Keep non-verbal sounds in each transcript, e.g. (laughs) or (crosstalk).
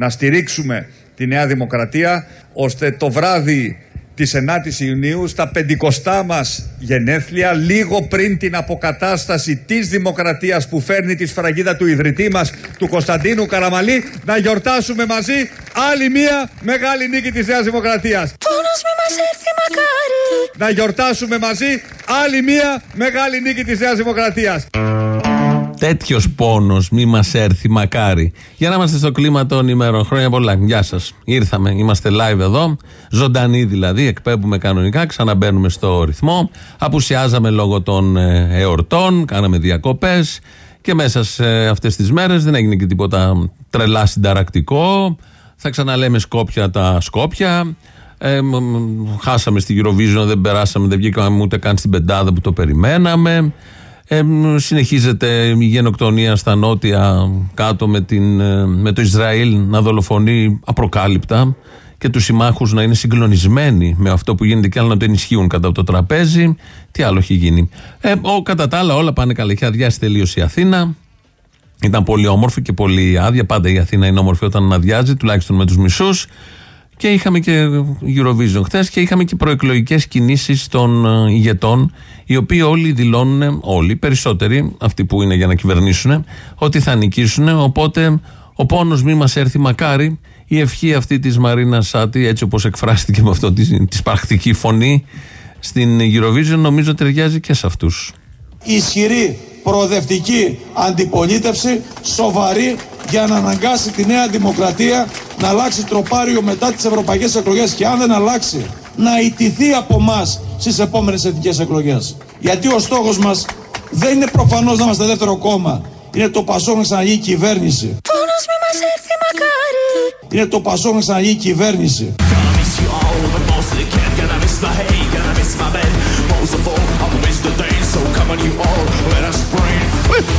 να στηρίξουμε τη Νέα Δημοκρατία ώστε το βράδυ της 9ης Ιουνίου στα πεντηκοστά μας γενέθλια λίγο πριν την αποκατάσταση της δημοκρατίας που φέρνει τη σφραγίδα του ιδρυτή μας του Κωνσταντίνου Καραμαλή να γιορτάσουμε μαζί άλλη μία μεγάλη νίκη της Νέας Δημοκρατίας. Να γιορτάσουμε μαζί άλλη μία μεγάλη νίκη της Νέας Δημοκρατίας. Τέτοιος πόνος μη μας έρθει, μακάρι. Για να είμαστε στο κλίμα των ημερών. Χρόνια πολλά. Γεια σας. Ήρθαμε. Είμαστε live εδώ. Ζωντανοί δηλαδή. Εκπέμπουμε κανονικά. Ξαναμπαίνουμε στο ρυθμό. Απουσιάζαμε λόγω των ε, εορτών. Κάναμε διακοπές. Και μέσα σε αυτές τις μέρες δεν έγινε και τίποτα τρελά συνταρακτικό. Θα ξαναλέμε σκόπια τα σκόπια. Ε, χάσαμε στη Eurovision, δεν περάσαμε, δεν βγήκαμε ούτε καν στην πεντάδα που το περιμέναμε. Ε, συνεχίζεται η γενοκτονία στα νότια κάτω με, την, ε, με το Ισραήλ να δολοφονεί απροκάλυπτα και τους συμμάχους να είναι συγκλονισμένοι με αυτό που γίνεται και άλλα να το ενισχύουν κατά από το τραπέζι. Τι άλλο έχει γίνει. Ε, ο, κατά τα άλλα όλα πάνε καλά. Έχει αδειάσει τελείως η Αθήνα. Ήταν πολύ όμορφη και πολύ άδεια. Πάντα η Αθήνα είναι όμορφη όταν αδειάζει, τουλάχιστον με τους μισούς. Και είχαμε και Eurovision χθες και είχαμε και προεκλογικές κινήσεις των ε, ηγετών, οι οποίοι όλοι δηλώνουν, όλοι, περισσότεροι, αυτοί που είναι για να κυβερνήσουν, ότι θα νικήσουν. Οπότε ο πόνος μη μας έρθει μακάρι. Η ευχή αυτή της Μαρίνα Σάτι, έτσι όπως εκφράστηκε με αυτό τη πρακτική φωνή στην Eurovision, νομίζω ταιριάζει και σε αυτούς. Ισχυρή προοδευτική αντιπολίτευση, σοβαρή για να αναγκάσει τη Νέα Δημοκρατία να αλλάξει τροπάριο μετά τις ευρωπαϊκές εκλογές και αν δεν αλλάξει να ιτηθεί από εμά στις επόμενες εθνικές εκλογές. Γιατί ο στόχος μας δεν είναι προφανώς να είμαστε δεύτερο κόμμα. Είναι το Πασό να ξαναγεί κυβέρνηση. Πόνος μη μας έρθει μακάρι. Είναι το Πασό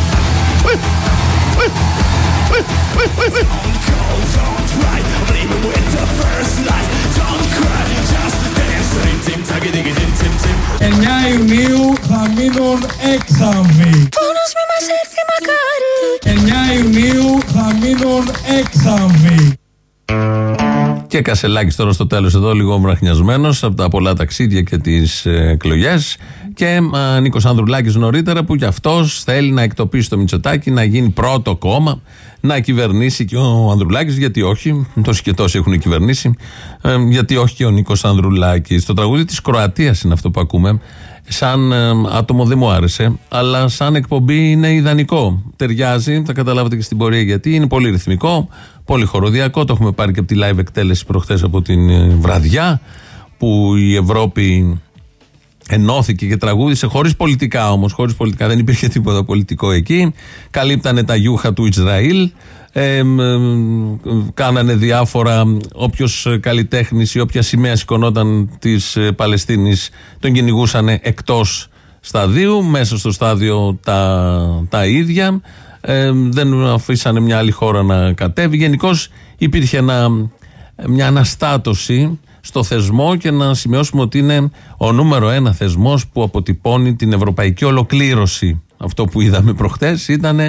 να ξαναγεί κυβέρνηση. Εννιά Ιουνίου θα μείνουν έξαμβοι. Πόνος μη μας έρθει μακάρι. 9 Ιουνίου θα μείνουν έξαμβοι. Και Κασελάκη τώρα στο τέλος εδώ, λίγο μραχνιασμένος από τα πολλά ταξίδια και τις ε, εκλογές. Και Νίκος Ανδρουλάκης νωρίτερα που κι αυτός θέλει να εκτοπίσει το Μητσοτάκι, να γίνει πρώτο κόμμα, να κυβερνήσει και ο Ανδρουλάκης. Γιατί όχι, τόσοι και τόσοι έχουν κυβερνήσει. Ε, γιατί όχι και ο Νίκος Ανδρουλάκης. Το τραγούδι της Κροατίας είναι αυτό που ακούμε. Σαν ε, άτομο δεν μου άρεσε, αλλά σαν εκπομπή είναι ιδανικό. Ταιριάζει, θα καταλάβετε και στην πορεία γιατί. Είναι πολύ ρυθμικό, πολύ χοροδιακό. Το έχουμε πάρει και από τη live εκτέλεση προχθές από την ε, βραδιά που η Ευρώπη ενώθηκε και τραγούδισε χωρίς πολιτικά όμως. Χωρίς πολιτικά δεν υπήρχε τίποτα πολιτικό εκεί. Καλύπτανε τα γιούχα του Ισραήλ. Ε, κάνανε διάφορα. Όποιος καλλιτέχνης ή όποια σημαία σηκωνόταν της Παλαιστίνης τον κυνηγούσαν εκτός σταδίου. Μέσα στο στάδιο τα, τα ίδια. Ε, δεν αφήσανε μια άλλη χώρα να κατέβει. Γενικώς υπήρχε ένα, μια αναστάτωση στο θεσμό και να σημειώσουμε ότι είναι ο νούμερο ένα θεσμός που αποτυπώνει την ευρωπαϊκή ολοκλήρωση. Αυτό που είδαμε προχτές ήταν.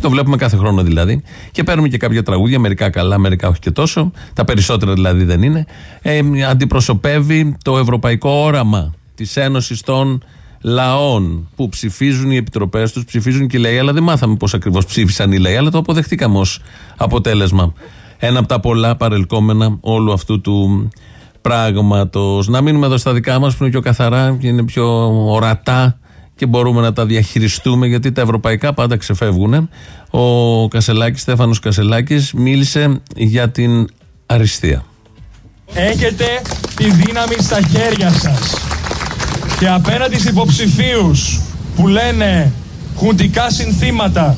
Το βλέπουμε κάθε χρόνο δηλαδή. Και παίρνουμε και κάποια τραγούδια, μερικά καλά, μερικά όχι και τόσο. Τα περισσότερα δηλαδή δεν είναι. Ε, αντιπροσωπεύει το ευρωπαϊκό όραμα της Ένωσης των Λαών που ψηφίζουν οι επιτροπές τους, ψηφίζουν και οι λαοί, αλλά δεν μάθαμε πώς ακριβώς ψήφισαν οι λαοί, αλλά το αποδεχτήκαμε ως αποτέλεσμα. Ένα από τα πολλά παρελκόμενα όλου αυτού του πράγματος. Να μείνουμε εδώ στα δικά μας που είναι πιο καθαρά και είναι πιο ορατά και μπορούμε να τα διαχειριστούμε γιατί τα ευρωπαϊκά πάντα ξεφεύγουν. Ο Κασελάκης, Στέφανος Κασελάκης μίλησε για την αριστεία. Έχετε τη δύναμη στα χέρια σας και απέναντι στους υποψηφίους που λένε χουντικά συνθήματα,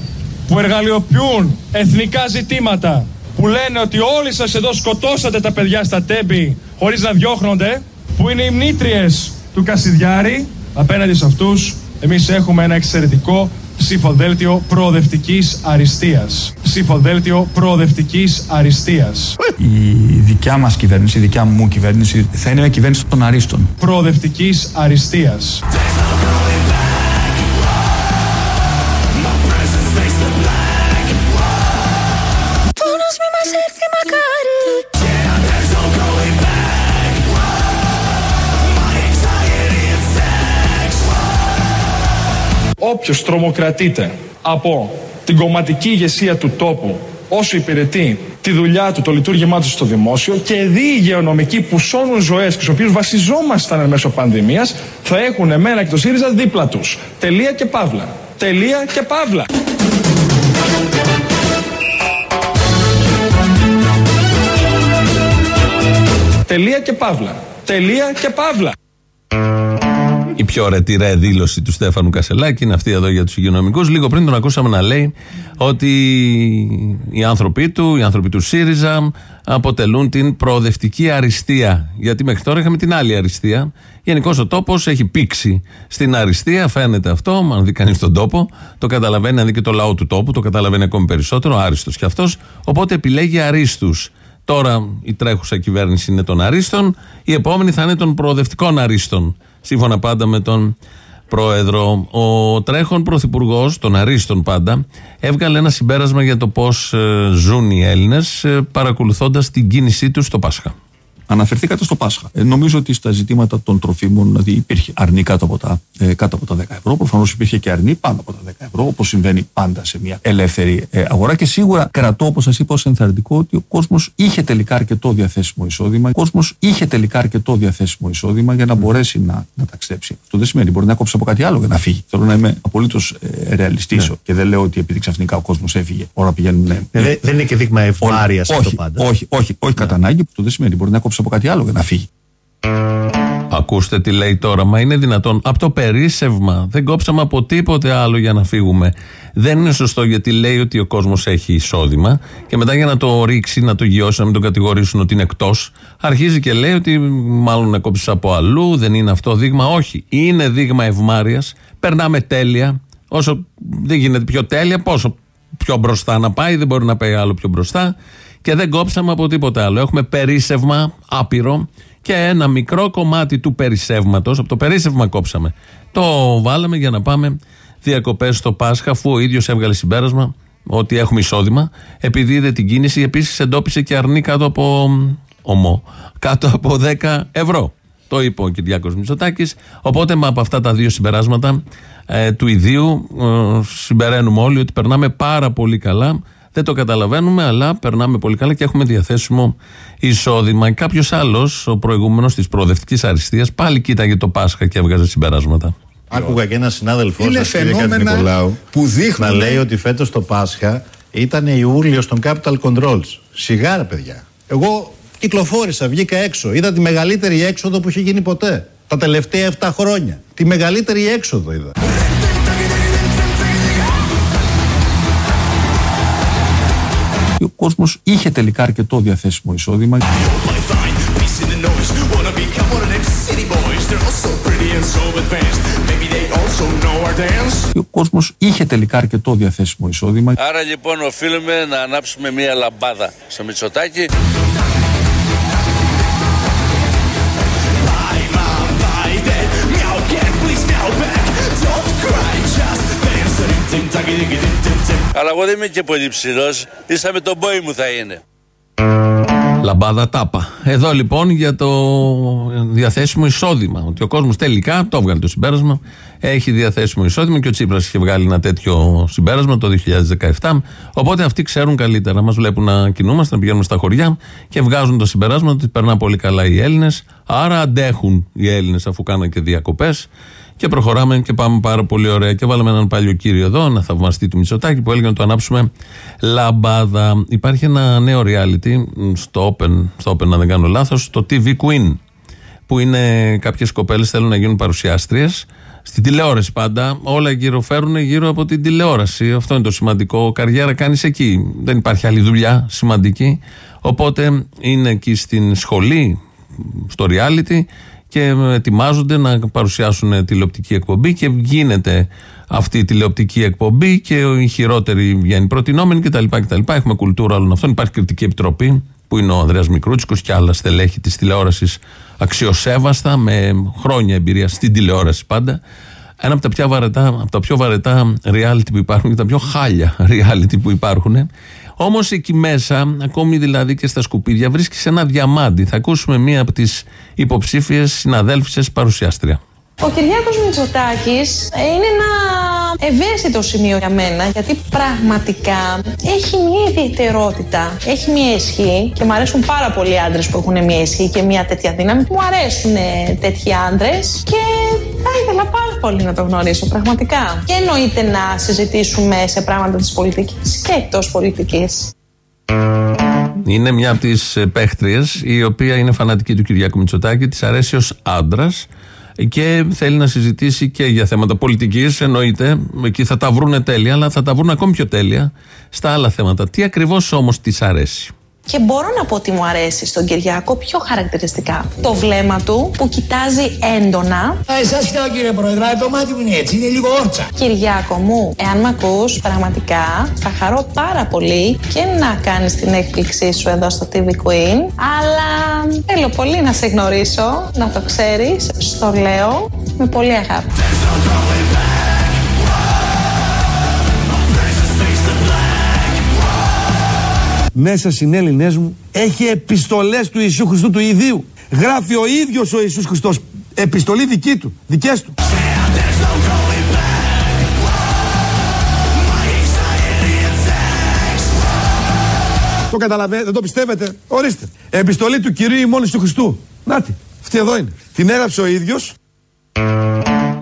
που εργαλειοποιούν εθνικά ζητήματα, που λένε ότι όλοι σας εδώ σκοτώσατε τα παιδιά στα τέμπη χωρίς να διώχνονται, που είναι οι μνήτριες του Κασιδιάρη, απέναντι σε αυτούς εμείς έχουμε ένα εξαιρετικό Ψηφοδέλτιο προοδευτικής αριστείας. Ψηφοδέλτιο προοδευτικής αριστείας. Η δικιά μας κυβέρνηση, η δικιά μου κυβέρνηση θα είναι μια κυβέρνηση των αρίστων. Προοδευτικής αριστείας. Όποιος τρομοκρατείται από την κομματική ηγεσία του τόπου όσο υπηρετεί τη δουλειά του, το λειτουργήμά του στο δημόσιο και δει υγειονομικοί που σώνουν ζωές και στους οποίους βασιζόμασταν εν μέσω πανδημίας θα έχουν εμένα και το ΣΥΡΙΖΑ δίπλα τους. Τελεία και παύλα. Τελεία και παύλα. Τελεία και παύλα. Τελεία και παύλα. Η πιο ρετυρέ δήλωση του Στέφανου Κασελάκη είναι αυτή εδώ για τους υγειονομικούς. Λίγο πριν τον ακούσαμε να λέει ότι οι άνθρωποι του, οι άνθρωποι του ΣΥΡΙΖΑ αποτελούν την προοδευτική αριστεία. Γιατί μέχρι τώρα είχαμε την άλλη αριστεία. Γενικώς ο τόπος έχει πήξει στην αριστεία, φαίνεται αυτό. Αν δει κανείς τον τόπο, το καταλαβαίνει. Αν δει και το λαό του τόπου, το καταλαβαίνει ακόμη περισσότερο. Άριστος κι αυτός. Οπότε επιλέγει αρίστους. Τώρα η τρέχουσα κυβέρνηση είναι των αρίστων, η επόμενη θα είναι των προοδευτικών αρίστων. Σύμφωνα πάντα με τον πρόεδρο. Ο τρέχον πρωθυπουργός, των αρίστων πάντα, έβγαλε ένα συμπέρασμα για το πώς ζουν οι Έλληνες, παρακολουθώντας την κίνησή τους στο Πάσχα. Αναφερθήκατε στο Πάσχα. Ε, νομίζω ότι στα ζητήματα των τροφίμων δηλαδή υπήρχε αρνή κάτω από, τα, ε, κάτω από τα 10 ευρώ. Προφανώς υπήρχε και αρνή πάνω από τα 10 ευρώ, όπως συμβαίνει πάντα σε μια ελεύθερη ε, αγορά. Και σίγουρα κρατώ, όπως σας είπα, ως ενθαρρυντικό ότι ο κόσμος είχε τελικά αρκετό διαθέσιμο εισόδημα. Ο κόσμος είχε τελικά αρκετό διαθέσιμο εισόδημα για να μπορέσει να, να ταξιδέψει. Αυτό δεν σημαίνει μπορεί να κόψει από κάτι άλλο για να φύγει. Θέλω να είμαι απολύτως ε, ρεαλιστής Ναι. και δεν λέω ότι επειδή ξαφνικά ο κόσμος έφυγε, όλα πηγαίνουν. Ναι, Ε, δεν- δεν είναι και δείγμα ευμάρειας αυτό όχι, πάντα. όχι, όχι, όχι κατά ανάγκη. Αυτό δεν σημαίνει μπορεί να κόψει από κάτι άλλο για να φύγει. Ακούστε τι λέει τώρα. Μα είναι δυνατόν. Από το περίσσευμα. Δεν κόψαμε από τίποτε άλλο για να φύγουμε. Δεν είναι σωστό γιατί λέει ότι ο κόσμος έχει εισόδημα και μετά για να το ρίξει, να το γιώσει, να μην τον κατηγορήσουν ότι είναι εκτός, αρχίζει και λέει ότι μάλλον να κόψεις από αλλού. Δεν είναι αυτό δείγμα. Όχι. Είναι δείγμα ευμάρεια. Περνάμε τέλεια. Όσο δεν γίνεται πιο τέλεια, πόσο πιο μπροστά να πάει, δεν μπορεί να πάει άλλο πιο μπροστά. Και δεν κόψαμε από τίποτε άλλο. Έχουμε περίσσευμα άπειρο και ένα μικρό κομμάτι του περισσεύματο, από το περίσσευμα κόψαμε. Το βάλαμε για να πάμε διακοπές στο Πάσχα, αφού ο ίδιος έβγαλε συμπέρασμα ότι έχουμε εισόδημα. Επειδή είδε την κίνηση, επίσης εντόπισε και αρνή κάτω από ομό, κάτω από 10 ευρώ. Το είπε ο Κυριάκος Μητσοτάκης. Οπότε με από αυτά τα δύο συμπεράσματα ε, του ιδίου ε, συμπεραίνουμε όλοι ότι περνάμε πάρα πολύ καλά. Δεν το καταλαβαίνουμε, αλλά περνάμε πολύ καλά και έχουμε διαθέσιμο εισόδημα. Κάποιος άλλος, ο προηγούμενος της προοδευτικής αριστείας, πάλι κοίταγε το Πάσχα και έβγαζε συμπεράσματα. Άκουγα και ένα συνάδελφό Είναι σας, κύριε φαινόμενα Νικολάου, που δείχνουν- να λέει ότι φέτος το Πάσχα ήταν Ιούλιο των Capital Controls. Σιγάρα, παιδιά. Εγώ κυκλοφόρησα, βγήκα έξω. Είδα τη μεγαλύτερη έξοδο που είχε γίνει ποτέ. Τα τελευταία 7 χρόνια. Τη μεγαλύτερη έξοδο είδα. Ο κόσμος είχε τελικά και το διαθέσιμο εισόδημα ο κόσμος είχε τελικά και το διαθέσιμο εισόδημα. Άρα λοιπόν οφείλουμε να ανάψουμε μια λαμπάδα σε μισοτάκι. Αλλά εγώ δεν είμαι και πολύ ψηλός, ίσα με τον πόη μου θα είναι. Λαμπάδα τάπα. Εδώ λοιπόν για το διαθέσιμο εισόδημα. Ότι ο κόσμος τελικά, το έβγαλε το συμπέρασμα, έχει διαθέσιμο εισόδημα και ο Τσίπρας είχε βγάλει ένα τέτοιο συμπέρασμα το 2017. Οπότε αυτοί ξέρουν καλύτερα. Μας βλέπουν να κινούμαστε, να πηγαίνουμε στα χωριά και βγάζουν το συμπεράσμα ότι περνά πολύ καλά οι Έλληνες. Άρα αντέχουν οι Έλληνες αφού κάναν και διακοπές. Και προχωράμε και πάμε πάρα πολύ ωραία. Και βάλαμε έναν παλιό κύριο εδώ, ένα θαυμαστή του Μητσοτάκη, που έλεγε να το ανάψουμε λαμπάδα. Υπάρχει ένα νέο reality στο Open, στο Open, αν δεν κάνω λάθος, το TV Queen. Που είναι κάποιες κοπέλες θέλουν να γίνουν παρουσιάστριες. Στην τηλεόραση πάντα. Όλα γύρω φέρουν γύρω από την τηλεόραση. Αυτό είναι το σημαντικό. Καριέρα κάνεις εκεί. Δεν υπάρχει άλλη δουλειά σημαντική. Οπότε είναι εκεί στην σχολή, στο reality και ετοιμάζονται να παρουσιάσουν τηλεοπτική εκπομπή και γίνεται αυτή η τηλεοπτική εκπομπή και η χειρότερη βγαίνει προτινόμενη κτλ. κτλ. Έχουμε κουλτούρα όλων αυτών. Υπάρχει κριτική επιτροπή που είναι ο Ανδρέας Μικρούτσικος και άλλα στελέχη της τηλεόρασης αξιοσέβαστα με χρόνια εμπειρία στην τηλεόραση πάντα. Ένα από τα, πιο βαρετά, από τα πιο βαρετά reality που υπάρχουν και τα πιο χάλια reality που υπάρχουν. Όμως εκεί μέσα, ακόμη δηλαδή και στα σκουπίδια, βρίσκεις ένα διαμάντι. Θα ακούσουμε μία από τις υποψήφιες συναδέλφισε παρουσιάστρια. Ο Κυριάκος Μητσοτάκης είναι ένα ευαίσθητο σημείο για μένα γιατί πραγματικά έχει μια ιδιαιτερότητα, έχει μια ισχύ και μου αρέσουν πάρα πολλοί άντρες που έχουν μια ισχύ και μια τέτοια δύναμη. Μου αρέσουν τέτοιοι άντρες και θα ήθελα πάρα πολύ να το γνωρίσω πραγματικά. Και εννοείται να συζητήσουμε σε πράγματα της πολιτικής και εκτός πολιτικής. Είναι μια από τις παίχτριες η οποία είναι φανατική του Κυριάκου Μητσοτάκη, της αρέσει ως άντρας και θέλει να συζητήσει και για θέματα πολιτικής. Εννοείται, εκεί θα τα βρούνε τέλεια, αλλά θα τα βρουν ακόμη πιο τέλεια στα άλλα θέματα. Τι ακριβώς όμως της αρέσει; Και μπορώ να πω ότι μου αρέσει στον Κυριάκο πιο χαρακτηριστικά. Το βλέμμα του που κοιτάζει έντονα. Α, εσά κοιτάω κύριε Πρόεδρε, το μάτι μου είναι έτσι, είναι λίγο όρτσα. Κυριάκο μου, εάν με ακούς, πραγματικά θα χαρώ πάρα πολύ και να κάνεις την έκπληξή σου εδώ στο TV Queen. Αλλά θέλω πολύ να σε γνωρίσω, να το ξέρεις. Στο λέω με πολύ αγάπη. Μέσα συνέλληνές μου έχει επιστολές του Ιησού Χριστού του Ιδίου. Γράφει ο ίδιος ο Ιησούς Χριστός επιστολή δική του, δικές του. Το καταλαβαίνετε, δεν το πιστεύετε; Ορίστε. Επιστολή του Κυρίου ημών του Χριστού. Νάτι, αυτή εδώ είναι. Την έγραψε ο ίδιος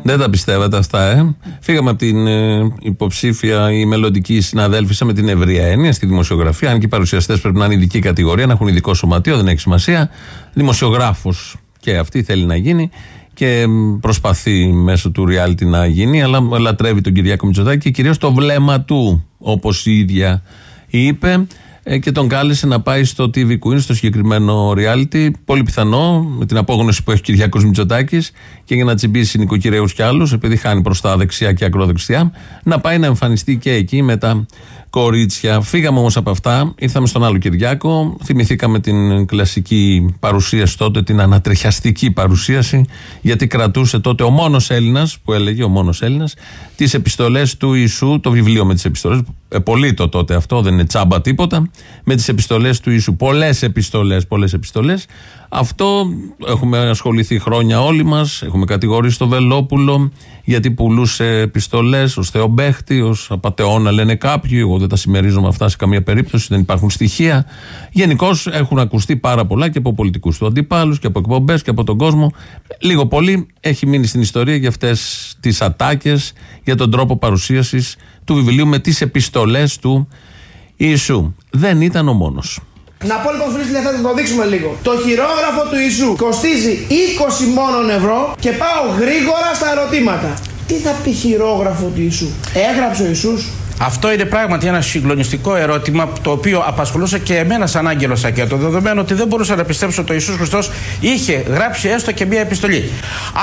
δεν τα πιστεύετε αυτά, ε; Φύγαμε από την ε, υποψήφια ή μελλοντική συναδέλφισσα με την ευρεία έννοια στη δημοσιογραφία. Αν και οι παρουσιαστές πρέπει να είναι ειδική κατηγορία, να έχουν ειδικό σωματείο, δεν έχει σημασία. Δημοσιογράφος και αυτή θέλει να γίνει και προσπαθεί μέσω του reality να γίνει, αλλά λατρεύει τον Κυριάκο Μητσοτάκη και κυρίως το βλέμμα του, όπως η ίδια είπε. Ε, και τον κάλεσε να πάει στο TV Queen, στο συγκεκριμένο reality. Πολύ πιθανό, με την απόγνωση που έχει ο Κυριάκος Μητσοτάκης και για να τσιμπήσει νοικοκυρέους κι άλλους, επειδή χάνει προς τα δεξιά και ακροδεξιά, να πάει να εμφανιστεί και εκεί με τα κορίτσια. Φύγαμε όμως από αυτά, ήρθαμε στον άλλο Κυριάκο. Θυμηθήκαμε την κλασική παρουσίαση τότε, την ανατριχιαστική παρουσίαση, γιατί κρατούσε τότε ο μόνος Έλληνας, που έλεγε ο μόνος Έλληνας, τις επιστολές του Ιησού, το βιβλίο με τις επιστολές. Ε, πολύ το τότε αυτό, δεν είναι τσάμπα τίποτα. Με τις επιστολές του Ιησού. Πολλές επιστολές, πολλές επιστολές. Αυτό έχουμε ασχοληθεί χρόνια όλοι μας. Έχουμε κατηγορήσει το Βελόπουλο γιατί πουλούσε επιστολές ως θεομπέχτη, ως απαταιώνα λένε κάποιοι. Εγώ δεν τα συμμερίζομαι αυτά σε καμία περίπτωση, δεν υπάρχουν στοιχεία. Γενικώς έχουν ακουστεί πάρα πολλά και από πολιτικούς του αντιπάλους και από εκπομπές και από τον κόσμο. Λίγο πολύ έχει μείνει στην ιστορία για αυτές τις ατάκες, για τον τρόπο παρουσίασης του βιβλίου με τις επιστολές του Ιησού. Δεν ήταν ο μόνος. Να πω λοιπόν φίλοι θα το δείξουμε λίγο. Το χειρόγραφο του Ιησού κοστίζει 20 μόνον ευρώ και πάω γρήγορα στα ερωτήματα. Τι θα πει χειρόγραφο του Ιησού; Έγραψε ο Ιησούς. Αυτό είναι πράγματι ένα συγκλονιστικό ερώτημα το οποίο απασχολούσε και εμένα σαν άγγελο Σακέτο. Δεδομένου ότι δεν μπορούσα να πιστέψω ότι ο Ιησούς Χριστός είχε γράψει έστω και μία επιστολή.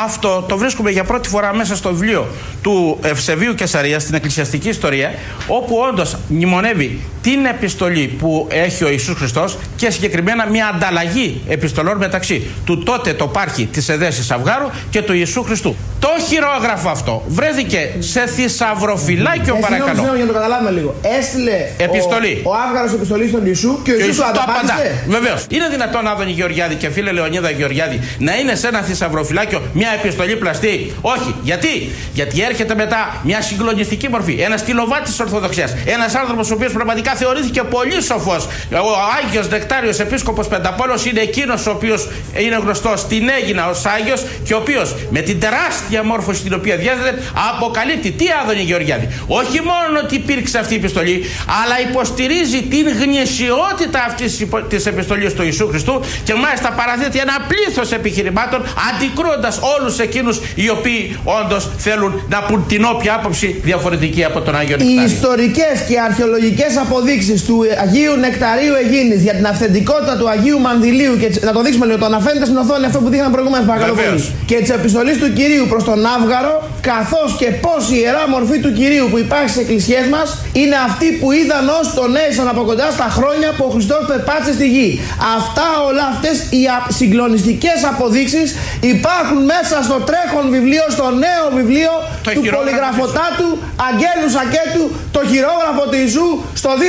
Αυτό το βρίσκουμε για πρώτη φορά μέσα στο βιβλίο του Ευσεβίου Κεσαρία στην Εκκλησιαστική Ιστορία, όπου όντως μνημονεύει την επιστολή που έχει ο Ιησούς Χριστός και συγκεκριμένα μια ανταλλαγή επιστολών μεταξύ του τότε το πάρχη της Εδέσης Αυγάρου και του Ιησού Χριστού. Το χειρόγραφο αυτό βρέθηκε σε θησαυροφυλάκιο Ε, παρακαλώ. Συγγνώμη, για να το καταλάβουμε λίγο. Έστειλε Επιστολή. ο, ο Άβγαρος επιστολή στον Ιησού και ο Και ο Ιησούς του Ιησούς το απαντά. ανταπάντησε. Βεβαίως. Είναι δυνατόν, Άδωνη Γεωργιάδη και φίλε Λεωνίδα Γεωργιάδη, να είναι σε ένα θησαυροφυλάκιο μια επιστολή πλαστή; Όχι. Γιατί; Γιατί έρχεται μετά μια συγκλονιστική μορφή. Ένα τηλοβάτη της Ορθοδοξίας. Ένας άνθρωπος ο οποίος πραγματικά θεωρήθηκε πολύ σοφός. Ο Άγιος Νεκτάριος Επίσκοπος Πενταπόλος είναι εκείνος ο οποίος είναι γνωστός στην Έγινα ως Άγιος και ο οποίος με την τεράστια διαμόρφωση την οποία διέθετε αποκαλύπτει τι Άδωνη Γεωργιάδη; Όχι μόνο ότι υπήρξε αυτή η επιστολή, αλλά υποστηρίζει την γνησιότητα αυτής της επιστολής του Ιησού Χριστού και μάλιστα παραθέτει ένα πλήθος επιχειρημάτων αντικρούοντας όλους εκείνους οι οποίοι όντως θέλουν να πούν την όποια άποψη διαφορετική από τον Άγιο Οι Νεκτάριο. ιστορικές και αρχαιολογικές αποδείξεις του Αγίου Νεκταρίου Αιγίνης για την αυθεντικότητα του Αγίου Μανδυλίου και τις- να το δείξουμε λίγο, το αναφέρετε στην οθόνη αυτό που δείχναμε προηγουμένω, παρακαλώ Βεβαίως. πολύ. Και τη επιστολή του κυρίου προς τον Άβγαρο, καθώς και πώς η ιερά μορφή του κυρίου που υπάρχει στι εκκλησιέ μας είναι αυτή που είδαν ως τον έζησαν από κοντά στα χρόνια που ο Χριστός περπάτησε στη γη. Αυτά όλα αυτές οι συγκλονιστικές αποδείξεις υπάρχουν μέσα στο τρέχον βιβλίο, στο νέο βιβλίο Το του χειρόγραφο πολυγραφωτάτου Αγγέλου Σακέτου, το χειρόγραφο του Ιησού στο 210-38-15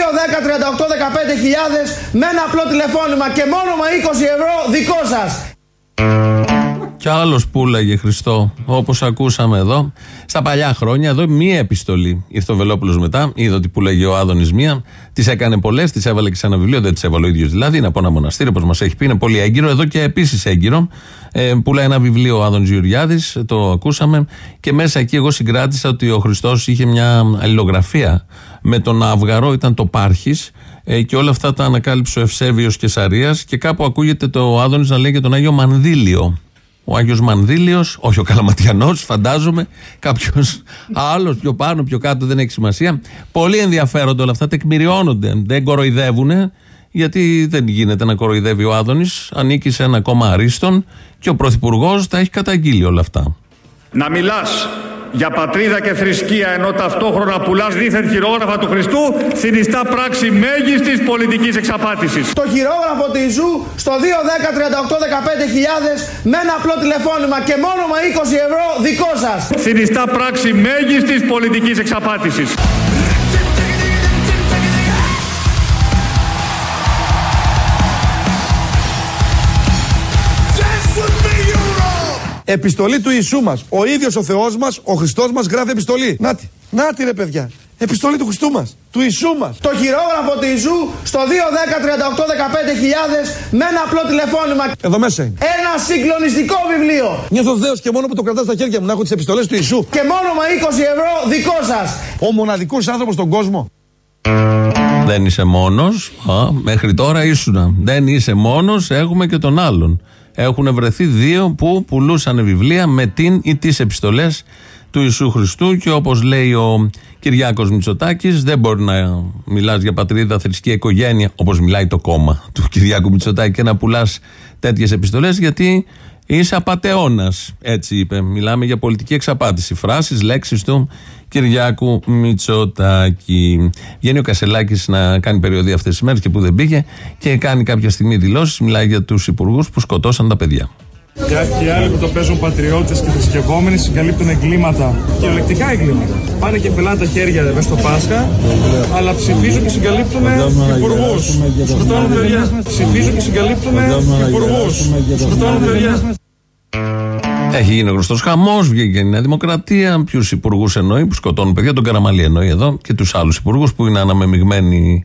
με ένα απλό τηλεφώνημα και μόνο με 20 ευρώ δικό σας. Κι άλλος πουλάγε Χριστό, όπως ακούσαμε εδώ. Στα παλιά χρόνια, εδώ μία επιστολή. Ήρθε ο Βελόπουλος μετά, είδε ότι πουλάγε ο Άδωνης μία. Τις έκανε πολλές, τις έβαλε και σε ένα βιβλίο, δεν τις έβαλε ο ίδιος δηλαδή. Είναι από ένα μοναστήρι, όπως μας έχει πει, είναι πολύ έγκυρο. Εδώ και επίσης έγκυρο. Ε, πουλάει ένα βιβλίο ο Άδωνης Γεωργιάδης, το ακούσαμε. Και μέσα εκεί εγώ συγκράτησα ότι ο Χριστός είχε μια αλληλογραφία με τον Αυγαρό, ήταν το Πάρχης. Ε, και όλα αυτά τα ανακάλυψε ο Ευσέβιος Κεσαρίας. Και κάπου ακούγεται το Άδωνης να λέει για τον Άγιο Μανδύλιο. Ο Άγιος Μανδύλιος, όχι ο Καλαματιανός, φαντάζομαι, κάποιος άλλος πιο πάνω, πιο κάτω, δεν έχει σημασία. Πολύ ενδιαφέροντα όλα αυτά, τεκμηριώνονται. Δεν κοροϊδεύουν, γιατί δεν γίνεται να κοροϊδεύει ο Άδωνης. Ανήκει σε ένα κόμμα αρίστων και ο Πρωθυπουργός τα έχει καταγγείλει όλα αυτά. Να μιλάς για πατρίδα και θρησκεία ενώ ταυτόχρονα πουλάς δίθεν χειρόγραφα του Χριστού συνιστά πράξη μέγιστης πολιτικής εξαπάτησης. Το χειρόγραφο του Ιησού στο 210-38-15 με ένα απλό τηλεφώνημα και μόνος με 20 ευρώ δικό σας. Συνιστά πράξη μέγιστης πολιτικής εξαπάτησης. Επιστολή του Ιησού μας. Ο ίδιος ο Θεός μας, ο Χριστός μας γράφει επιστολή. Νάτι. Νάτι ρε παιδιά. Επιστολή του Χριστού μας. Του Ιησού μας. Το χειρόγραφο του Ιησού στο 210-38-15 με ένα απλό τηλεφώνημα. Εδώ μέσα είναι. Ένα συγκλονιστικό βιβλίο. Νιώθω δέος και μόνο που το κρατάω στα χέρια μου να έχω τις επιστολές του Ιησού. Και μόνο με 20 ευρώ δικό σας. Ο μοναδικός άνθρωπος στον κόσμο. Δεν είσαι μόνος. Μέχρι τώρα ήσουνα. Δεν είσαι μόνος, έχουμε και τον άλλον. Έχουν βρεθεί δύο που πουλούσαν βιβλία με την ή τις επιστολές του Ιησού Χριστού και όπως λέει ο Κυριάκος Μητσοτάκης δεν μπορεί να μιλάς για πατρίδα, θρησκεία, οικογένεια όπως μιλάει το κόμμα του Κυριάκου Μητσοτάκη και να πουλάς τέτοιες επιστολές γιατί είσαι απατεώνας έτσι είπε μιλάμε για πολιτική εξαπάτηση φράσεις, λέξεις του Κυριάκου Μητσοτάκη βγαίνει ο Κασελάκης να κάνει περιοδία αυτές τις μέρες και που δεν πήγε και κάνει κάποια στιγμή δηλώσεις μιλάει για τους υπουργούς που σκοτώσαν τα παιδιά Και οι άλλοι που το παίζουν πατριώτες και θρησκευόμενοι συγκαλύπτουν εγκλήματα. Κυριολεκτικά εγκλήματα. Πάνε και φυλάνε τα χέρια μέσα στο Πάσχα, αλλά ψηφίζουν και συγκαλύπτουν υπουργούς. Σκοτώνουν παιδιά. Ψηφίζουν και συγκαλύπτουν υπουργούς. Σκοτώνουν παιδιά. Έχει γίνει γνωστός χαμός, βγήκε η Νέα Δημοκρατία. Ποιους υπουργούς εννοεί που σκοτώνουν παιδιά, τον Καραμαλή εννοεί εδώ και τους άλλους υπουργούς που είναι αναμεμειγμένοι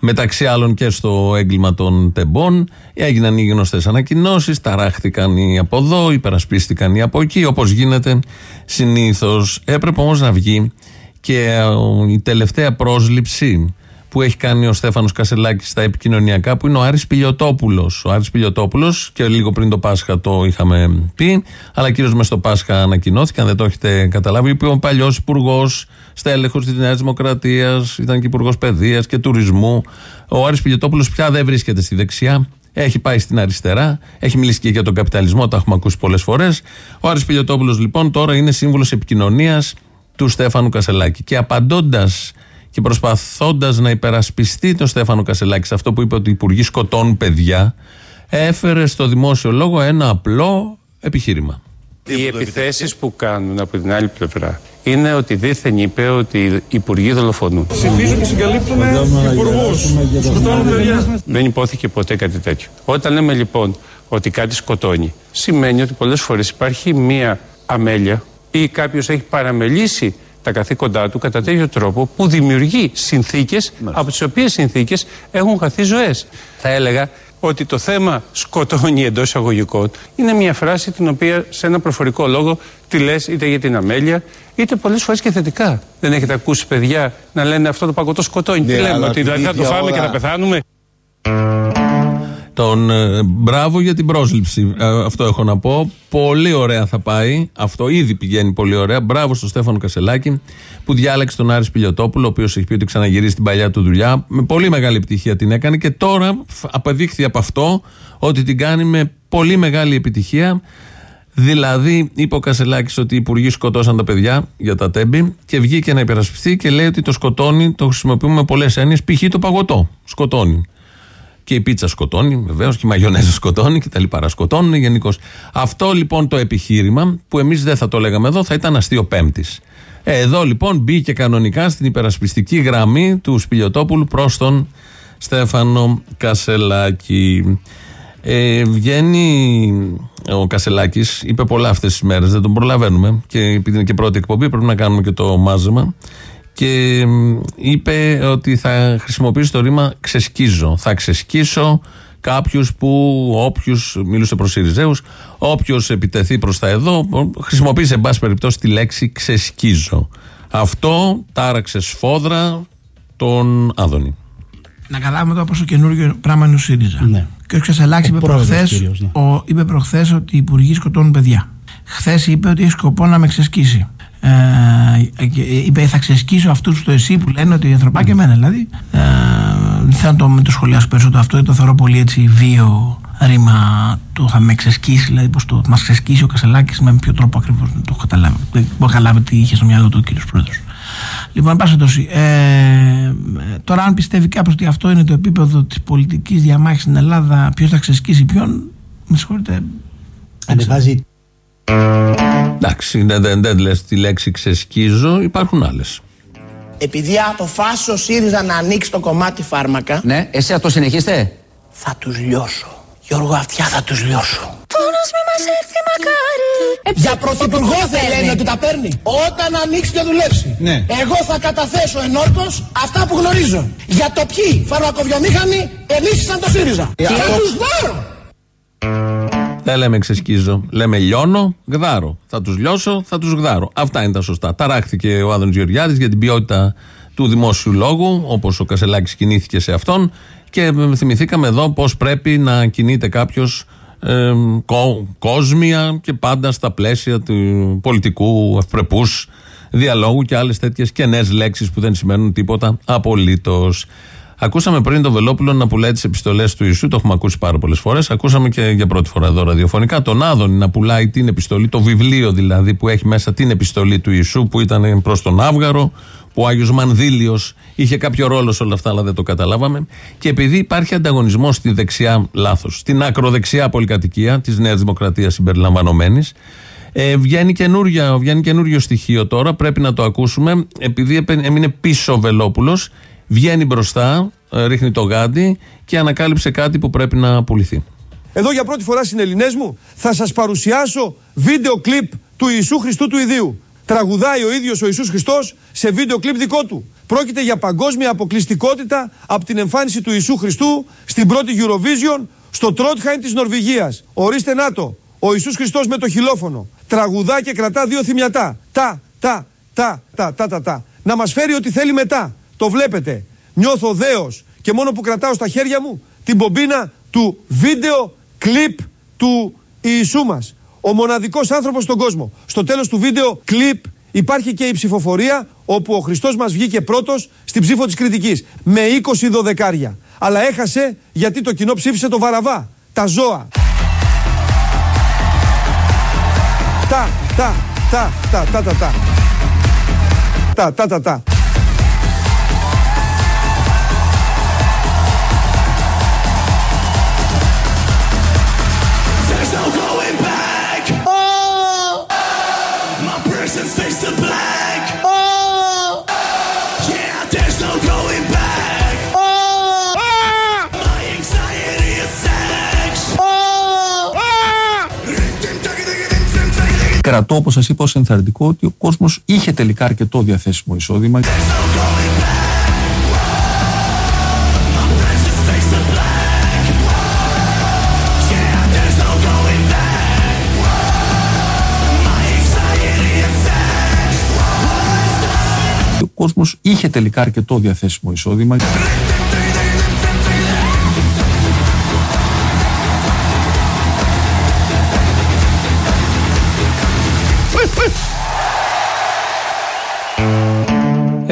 μεταξύ άλλων και στο έγκλημα των τεμπών. Έγιναν οι γνωστές ανακοινώσεις, ταράχτηκαν οι από εδώ, υπερασπίστηκαν οι από εκεί, όπως γίνεται συνήθως. Έπρεπε όμως να βγει και ε, η τελευταία πρόσληψη που έχει κάνει ο Στέφανος Κασελάκης στα επικοινωνιακά που είναι ο Άρης Πιλιοτόπουλος. Ο Άρης Πιλιοτόπουλος και λίγο πριν το Πάσχα το είχαμε πει αλλά κυρίως μέσα στο Πάσχα ανακοινώθηκε αν δεν το έχετε καταλάβει είπε ο παλιός υπουργός στέλεχος της Νέας Δημοκρατίας ήταν και υπουργός Παιδείας και Τουρισμού ο Άρης Πιλιοτόπουλος πια δεν βρίσκεται στη δεξιά έχει πάει στην αριστερά, έχει μιλήσει και για τον καπιταλισμό, το έχουμε ακούσει πολλές φορές. Ο Άρης Πιλιοτόπουλος λοιπόν τώρα είναι σύμβουλος επικοινωνίας του Στέφανου Κασελάκη και απαντώντας και προσπαθώντας να υπερασπιστεί τον Στέφανο Κασελάκης σε αυτό που είπε ότι οι υπουργοί σκοτώνουν παιδιά, έφερε στο δημόσιο λόγο ένα απλό επιχείρημα. Οι επιθέσεις που κάνουν από την άλλη πλευρά είναι ότι δήθεν είπε ότι οι υπουργοί δολοφονούν. Ψηφίζουν και συγκαλύπτουν υπουργούς. Σκοτώνουν παιδιά. Δεν υπόθηκε ποτέ κάτι τέτοιο. Όταν λέμε λοιπόν ότι κάτι σκοτώνει, σημαίνει ότι πολλές φορές υπάρχει μία αμέλεια ή κάποιος έχει παραμελήσει τα καθήκοντά του κατά τέτοιο τρόπο που δημιουργεί συνθήκες από τις οποίες συνθήκες έχουν χαθεί ζωές. Θα έλεγα ότι το θέμα σκοτώνει εντός εισαγωγικών είναι μια φράση την οποία σε ένα προφορικό λόγο τη λες είτε για την αμέλεια είτε πολλές φορές και θετικά. Δεν έχετε ακούσει παιδιά να λένε αυτό το παγωτό σκοτώνει. Ναι, Τι λέμε, αλλά ότι την δηλαδή θα το ίδια φάμε και ώρα- θα πεθάνουμε; Τον ε, μπράβο για την πρόσληψη. Ε, αυτό έχω να πω. Πολύ ωραία θα πάει. Αυτό ήδη πηγαίνει πολύ ωραία. Μπράβο στον Στέφανο Κασελάκη που διάλεξε τον Άρης Σπηλιοτόπουλο, ο οποίος έχει πει ότι ξαναγυρίσει την παλιά του δουλειά. Με πολύ μεγάλη επιτυχία την έκανε και τώρα φ- απεδείχθη από αυτό ότι την κάνει με πολύ μεγάλη επιτυχία. Δηλαδή, είπε ο Κασελάκης ότι οι υπουργοί σκοτώσαν τα παιδιά για τα τέμπη και βγήκε να υπερασπιστεί και λέει ότι το σκοτώνει, το χρησιμοποιούμε με πολλές έννοιες. Π.χ. το παγωτό. Σκοτώνει. Και η πίτσα σκοτώνει, βεβαίως, και η μαγιονέζα σκοτώνει και τα λοιπά σκοτώνουν γενικώς. Αυτό λοιπόν το επιχείρημα, που εμείς δεν θα το λέγαμε εδώ, θα ήταν αστείο Πέμπτης. Εδώ λοιπόν μπήκε κανονικά στην υπερασπιστική γραμμή του Σπηλιοτόπουλου προς τον Στέφανο Κασελάκη. Ε, βγαίνει ο Κασελάκης, είπε πολλά αυτές τις μέρες, δεν τον προλαβαίνουμε. Και επειδή είναι και πρώτη εκπομπή, πρέπει να κάνουμε και το μάζεμα. Και μ, είπε ότι θα χρησιμοποιήσει το ρήμα ξεσκίζω. Θα ξεσκίσω κάποιους που, όποιους, μιλούσε προς Ιριζέου, όποιο επιτεθεί προς τα εδώ, χρησιμοποίησε εν πάση περιπτώσει τη λέξη ξεσκίζω. Αυτό τάραξε σφόδρα τον Άδωνη. Να καταλάβουμε τώρα πόσο καινούργιο πράγμα είναι ο ΣΥΡΙΖΑ. Ναι. Και ο Ξεσαλάκη είπε πρόεδρος προχθές κυρίως, ναι. ο, είπε προχθές ότι οι υπουργοί σκοτώνουν παιδιά. Χθες είπε ότι έχει σκοπό να με ξεσκίσει. Ε, και είπε θα ξεσκίσω αυτούς στο εσύ που λένε ότι ανθρωπάκια εμένα δηλαδή. Ε, δεν θέλω να το, μην το σχολιάσω περισσότερο αυτό, γιατί το θεωρώ πολύ έτσι βίο ρήμα το θα με ξεσκίσει, δηλαδή πώς το μας ξεσκίσει ο Κασελάκης, με ποιο τρόπο ακριβώς δεν το έχω καταλάβει. Δεν έχω καταλάβει τι είχε στο μυαλό του ο κύριος Πρόεδρος. Λοιπόν, εν πάση περιπτώσει, ε, τώρα αν πιστεύει κάποιος ότι αυτό είναι το επίπεδο της πολιτικής διαμάχης στην Ελλάδα, ποιος θα ξεσκίσει ποιον, με συγχωρείτε. Ανεβάζει Εντάξει, δεν, δεν, δεν λες τη λέξη ξεσκίζω, υπάρχουν άλλες. Επειδή αποφάσισε ο ΣΥΡΙΖΑ να ανοίξει το κομμάτι φάρμακα, Ναι, εσύ θα το συνεχίσετε. θα τους λιώσω. Γιώργο, αυτιά θα τους λιώσω. Πόνος μη μας έρθει μακάρι Για πρωθυπουργό θα λένε ότι τα παίρνει. Όταν ανοίξει και δουλέψει. Ναι. Εγώ θα καταθέσω ενόρκως αυτά που γνωρίζω. Για το ποιοι φαρμακοβιομήχανοι ενίσχυσαν το ΣΥΡΙΖΑ. Ε, Θα αυτό- τους δω. Δεν λέμε ξεσκίζω. Λέμε λιώνω, γδάρω. Θα τους λιώσω, θα τους γδάρω. Αυτά είναι τα σωστά. Ταράχθηκε ο Άδωνης Γεωργιάδης για την ποιότητα του δημόσιου λόγου, όπως ο Κασελάκης κινήθηκε σε αυτόν. Και ε, θυμηθήκαμε εδώ πώς πρέπει να κινείται κάποιος ε, κο- κόσμια και πάντα στα πλαίσια του πολιτικού ευπρεπούς διαλόγου και άλλες τέτοιες κενές λέξεις που δεν σημαίνουν τίποτα απολύτως. Ακούσαμε πριν τον Βελόπουλο να πουλάει τις επιστολές του Ιησού, το έχουμε ακούσει πάρα πολλές φορές. Ακούσαμε και για πρώτη φορά εδώ ραδιοφωνικά τον Άδωνη να πουλάει την επιστολή, το βιβλίο δηλαδή που έχει μέσα την επιστολή του Ιησού που ήταν προς τον Άβγαρο, που ο Άγιος Μανδύλιος είχε κάποιο ρόλο σε όλα αυτά, αλλά δεν το καταλάβαμε. Και επειδή υπάρχει ανταγωνισμός στη δεξιά, λάθος, στην ακροδεξιά πολυκατοικία της Νέας Δημοκρατίας συμπεριλαμβανομένης, ε, βγαίνει, καινούρια, βγαίνει καινούριο στοιχείο τώρα, πρέπει να το ακούσουμε. Επειδή επε- έμεινε πίσω ο Βελόπουλος, βγαίνει μπροστά, ε, ρίχνει το γάντι και ανακάλυψε κάτι που πρέπει να πουληθεί. Εδώ για πρώτη φορά στην Ελληνές μου θα σας παρουσιάσω βίντεο κλιπ του Ιησού Χριστού του Ιδίου. Τραγουδάει ο ίδιος ο Ιησούς Χριστός σε βίντεο κλιπ δικό του. Πρόκειται για παγκόσμια αποκλειστικότητα από την εμφάνιση του Ιησού Χριστού στην πρώτη Eurovision στο Τρότχαϊν της Νορβηγίας. Ορίστε να το. Ο Ιησούς Χριστός με το χιλόφωνο. Τραγουδά και κρατά δύο θυμιατά. Τα, τα, τα, τα, τα, τα, τα. Να μας φέρει ό,τι θέλει μετά. Το βλέπετε. Νιώθω δέος και μόνο που κρατάω στα χέρια μου την πομπίνα του βίντεο κλιπ του Ιησού μας. Ο μοναδικός άνθρωπος στον κόσμο. Στο τέλος του βίντεο κλιπ υπάρχει και η ψηφοφορία όπου ο Χριστός μας βγήκε πρώτος στην ψήφο της κριτικής με 20 δωδεκάρια. Αλλά έχασε γιατί το κοινό ψήφισε το Βαραβά. Τα ζώα. Τα, τα, τα, τα, τα, τα, τα. Τα, τα, τα, τα. κρατώ, όπως σας είπα, ως ενθαρρυντικό ότι ο κόσμος είχε τελικά αρκετό διαθέσιμο εισόδημα. ο κόσμος είχε τελικά αρκετό διαθέσιμο εισόδημα.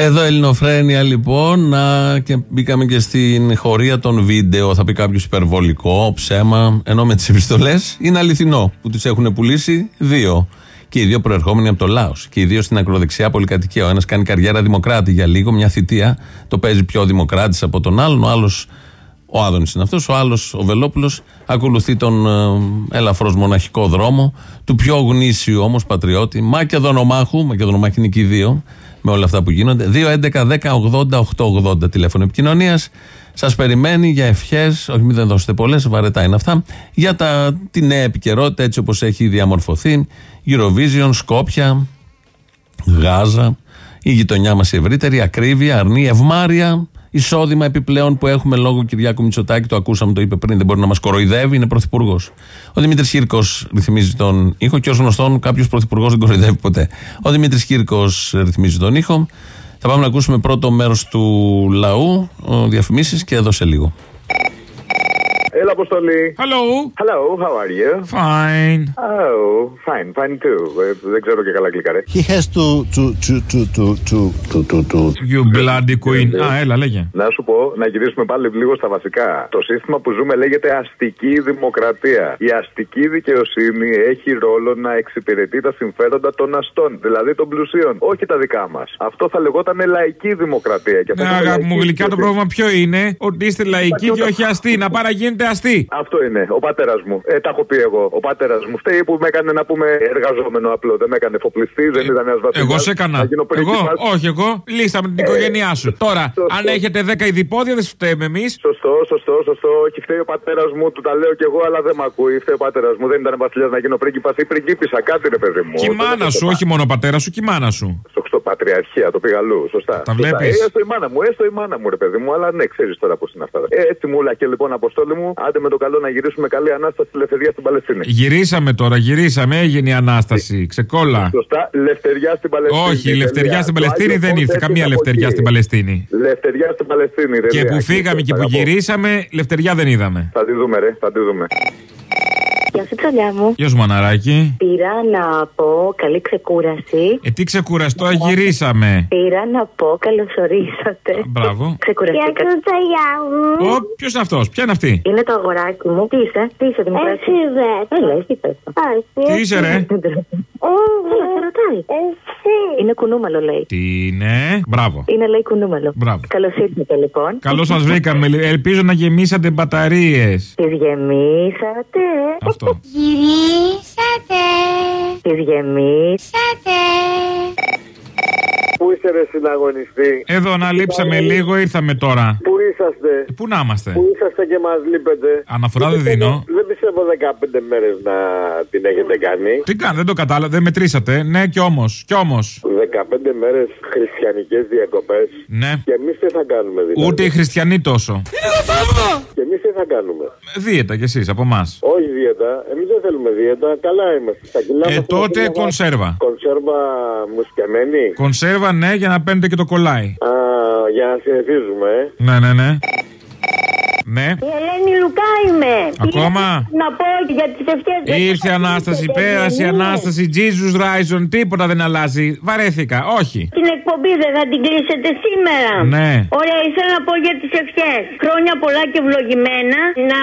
Εδώ Ελληνοφρένια λοιπόν να, και μπήκαμε και στην χωρία των βίντεο. Θα πει κάποιος υπερβολικό, ψέμα. Ενώ με τις επιστολές είναι αληθινό που τις έχουν πουλήσει δύο. Και οι δύο προερχόμενοι από το λαό. Και οι δύο στην ακροδεξιά πολυκατοικία. Ο ένας κάνει καριέρα δημοκράτη για λίγο, μια θητεία. Το παίζει πιο δημοκράτης από τον άλλον. Ο άλλος, ο Άδωνης είναι αυτός. Ο άλλος, ο Βελόπουλος, ακολουθεί τον ε, ελαφρώ μοναχικό δρόμο του πιο γνήσιου όμως πατριώτη, Μακεδονομάχου. Μακεδονομάχη είναι και οι δύο με όλα αυτά που γίνονται. 2.11.10.80.880 τηλέφωνο επικοινωνίας. Σας περιμένει για ευχές, όχι μην δεν δώσετε πολλές, βαρετά είναι αυτά, για τα, τη νέα επικαιρότητα έτσι όπως έχει διαμορφωθεί. Eurovision, Σκόπια, Γάζα, η γειτονιά μας η ευρύτερη, ακρίβεια, αρνή, ευμάρεια, εισόδημα επιπλέον που έχουμε λόγω Κυριάκου Μητσοτάκη. Το ακούσαμε, το είπε πριν, δεν μπορεί να μας κοροϊδεύει, είναι πρωθυπουργός. Ο Δημήτρης Κύρκο ρυθμίζει τον ήχο και ως γνωστόν κάποιος πρωθυπουργός δεν κοροϊδεύει ποτέ. Ο Δημήτρης Κύρκο ρυθμίζει τον ήχο. Θα πάμε να ακούσουμε πρώτο μέρος του λαού, διαφημίσεις και εδώ σε λίγο. Έλα, Αποστολή. Hello. Hello, how are you? Fine. Oh, fine, fine too. Ε, δεν ξέρω και καλά αγγλικά, ρε. He has to to to to to to to to to You bloody queen. Α, έλα, λέγε. Να σου πω, να γυρίσουμε πάλι λίγο στα βασικά. Το σύστημα που ζούμε λέγεται αστική δημοκρατία. Η αστική δικαιοσύνη έχει ρόλο να εξυπηρετεί τα συμφέροντα των αστών, δηλαδή των πλουσίων, όχι τα δικά μας. Αυτό θα λεγόταν λαϊκή δημοκρατία. Και Ναι, αυτό είναι αγάπη μου, λαϊκή γλυκά το δικαιοσύνη. πρόβλημα ποιο είναι, ότι είστε λαϊκοί και όχι αστεί. Να πάρα γίνετε αστεί. Αυτό είναι. Ο πατέρας μου. Ε, τα έχω πει εγώ. Ο πατέρας μου φταίει που με έκανε να πούμε εργαζόμενο απλό. Δεν με έκανε εφοπλιστή, δεν ήταν ένας βασιλιάς. Εγώ σε έκανα. Εγώ, όχι εγώ. Λίστα με την οικογένειά σου. Τώρα, αν έχετε 10 ειδipόδια, δεν φταίμε εμείς. Σωστό, σωστό, σωστό. Όχι, φταίει ο πατέρας μου, του τα λέω κι εγώ, αλλά δεν με ακούει. Φταίει ο πατέρας μου. Δεν ήταν βασιλιάς να γίνω πρίγκιπας ή πριγκίπισσα. Κάτι ρε παιδί μου. Και η Δεν μάνα είναι σου, το όχι μόνο ο πατέρας σου, και η μάνα σου. Στο, στο πατριαρχία, το πήγα αλλού. Σωστά. Τα Σωστά. βλέπεις; Ε, έστω η μάνα μου, έστω η μάνα μου, ρε παιδί μου, αλλά ναι, ξέρεις τώρα πώς είναι αυτά. Ε, έτσι μου και λοιπόν, Αποστόλη μου, άντε με το καλό να γυρίσουμε καλή ανάσταση στη ελευθερία στην Παλαιστίνη. Γυρίσαμε τώρα, γυρίσαμε, έγινε η ανάσταση. Ξεκόλα. Σωστά, λευτεριά στην Παλαιστίνη. Όχι, η λευτεριά Τελεία. στην Το Παλαιστίνη Άγιο δεν Φως ήρθε. έρχεται Καμία από λευτεριά εκεί. στην Παλαιστίνη. Λευτεριά στην Παλαιστίνη. Και τελεία. που Εκεί, φύγαμε και που αγαπώ. γυρίσαμε, λευτεριά δεν είδαμε. Θα τη δούμε, ρε, θα τη δούμε. Γεια σου, ψαλιά μου. Γεια σου, μαναράκι. Πήρα να πω καλή ξεκούραση. Ε, τι ξεκουραστό, γυρίσαμε. Πήρα να πω καλωσορίσατε. Μπράβο. Ξεκουραστήκα. Γεια σου, ψαλιά μου. Ω, ποιος είναι αυτός, ποια είναι αυτή; Είναι το αγοράκι μου. Τι είσαι, τι είσαι, Δημοκράτη. Εσύ δεν. Έλα, εσύ πες το. Τι είσαι, ρε; Έλα, σε ρωτάει. Εσύ. Είναι κουνούμαλο, λέει. Τι είναι; Μπράβο. Είναι, λέει, κουνούμαλο. Μπράβο. Καλώς ήρθατε, λοιπόν. Καλώς σας βρήκαμε. Ελπίζω να γεμίσατε μπαταρίες. Τις γεμίσατε. Αυτό. Γυρίσατε. και γεμίσατε. Πού είσαι, ρε συναγωνιστή; Εδώ να λείψαμε λίγο, ήρθαμε τώρα. Πού είσαστε; Πού να είμαστε; Πού είσαστε και μας λείπετε; Αναφορά δεν δίνω. Δεν πιστεύω 15 μέρες να την έχετε κάνει. Τι κάνει, δεν το κατάλαβα, δεν μετρήσατε. Ναι, κι όμως, κι όμως. 15 μέρες χριστιανικές διακοπές. Ναι. Και εμείς τι θα κάνουμε, δηλαδή; Ούτε οι χριστιανοί τόσο. Και εμείς τι θα κάνουμε; Δίαιτα κι εσείς από εμάς. Όχι δίαιτα. Εμείς δεν θέλουμε δίαιτα. Καλά είμαστε. Στα κιλά Ε, μας είμαστε τότε μια βάση. κονσέρβα. Κονσέρβα μουσκεμένη. Κονσέρβα, ναι, για να παίρνετε και το κολλάι. Α, για να συνηθίζουμε, ε. Ναι, ναι, ναι. Ναι. Η Ελένη Λουκά είμαι. Ακόμα; Πήρα Να πω για τις ευχές Ήρθε η Ανάσταση, πέρασε η Ανάσταση, Jesus Rison, τίποτα δεν αλλάζει. Βαρέθηκα, όχι. Την εκπομπή δεν θα την κλείσετε σήμερα. Ναι. Ωραία, ήθελα να πω για τις ευχές. Χρόνια πολλά και ευλογημένα. Να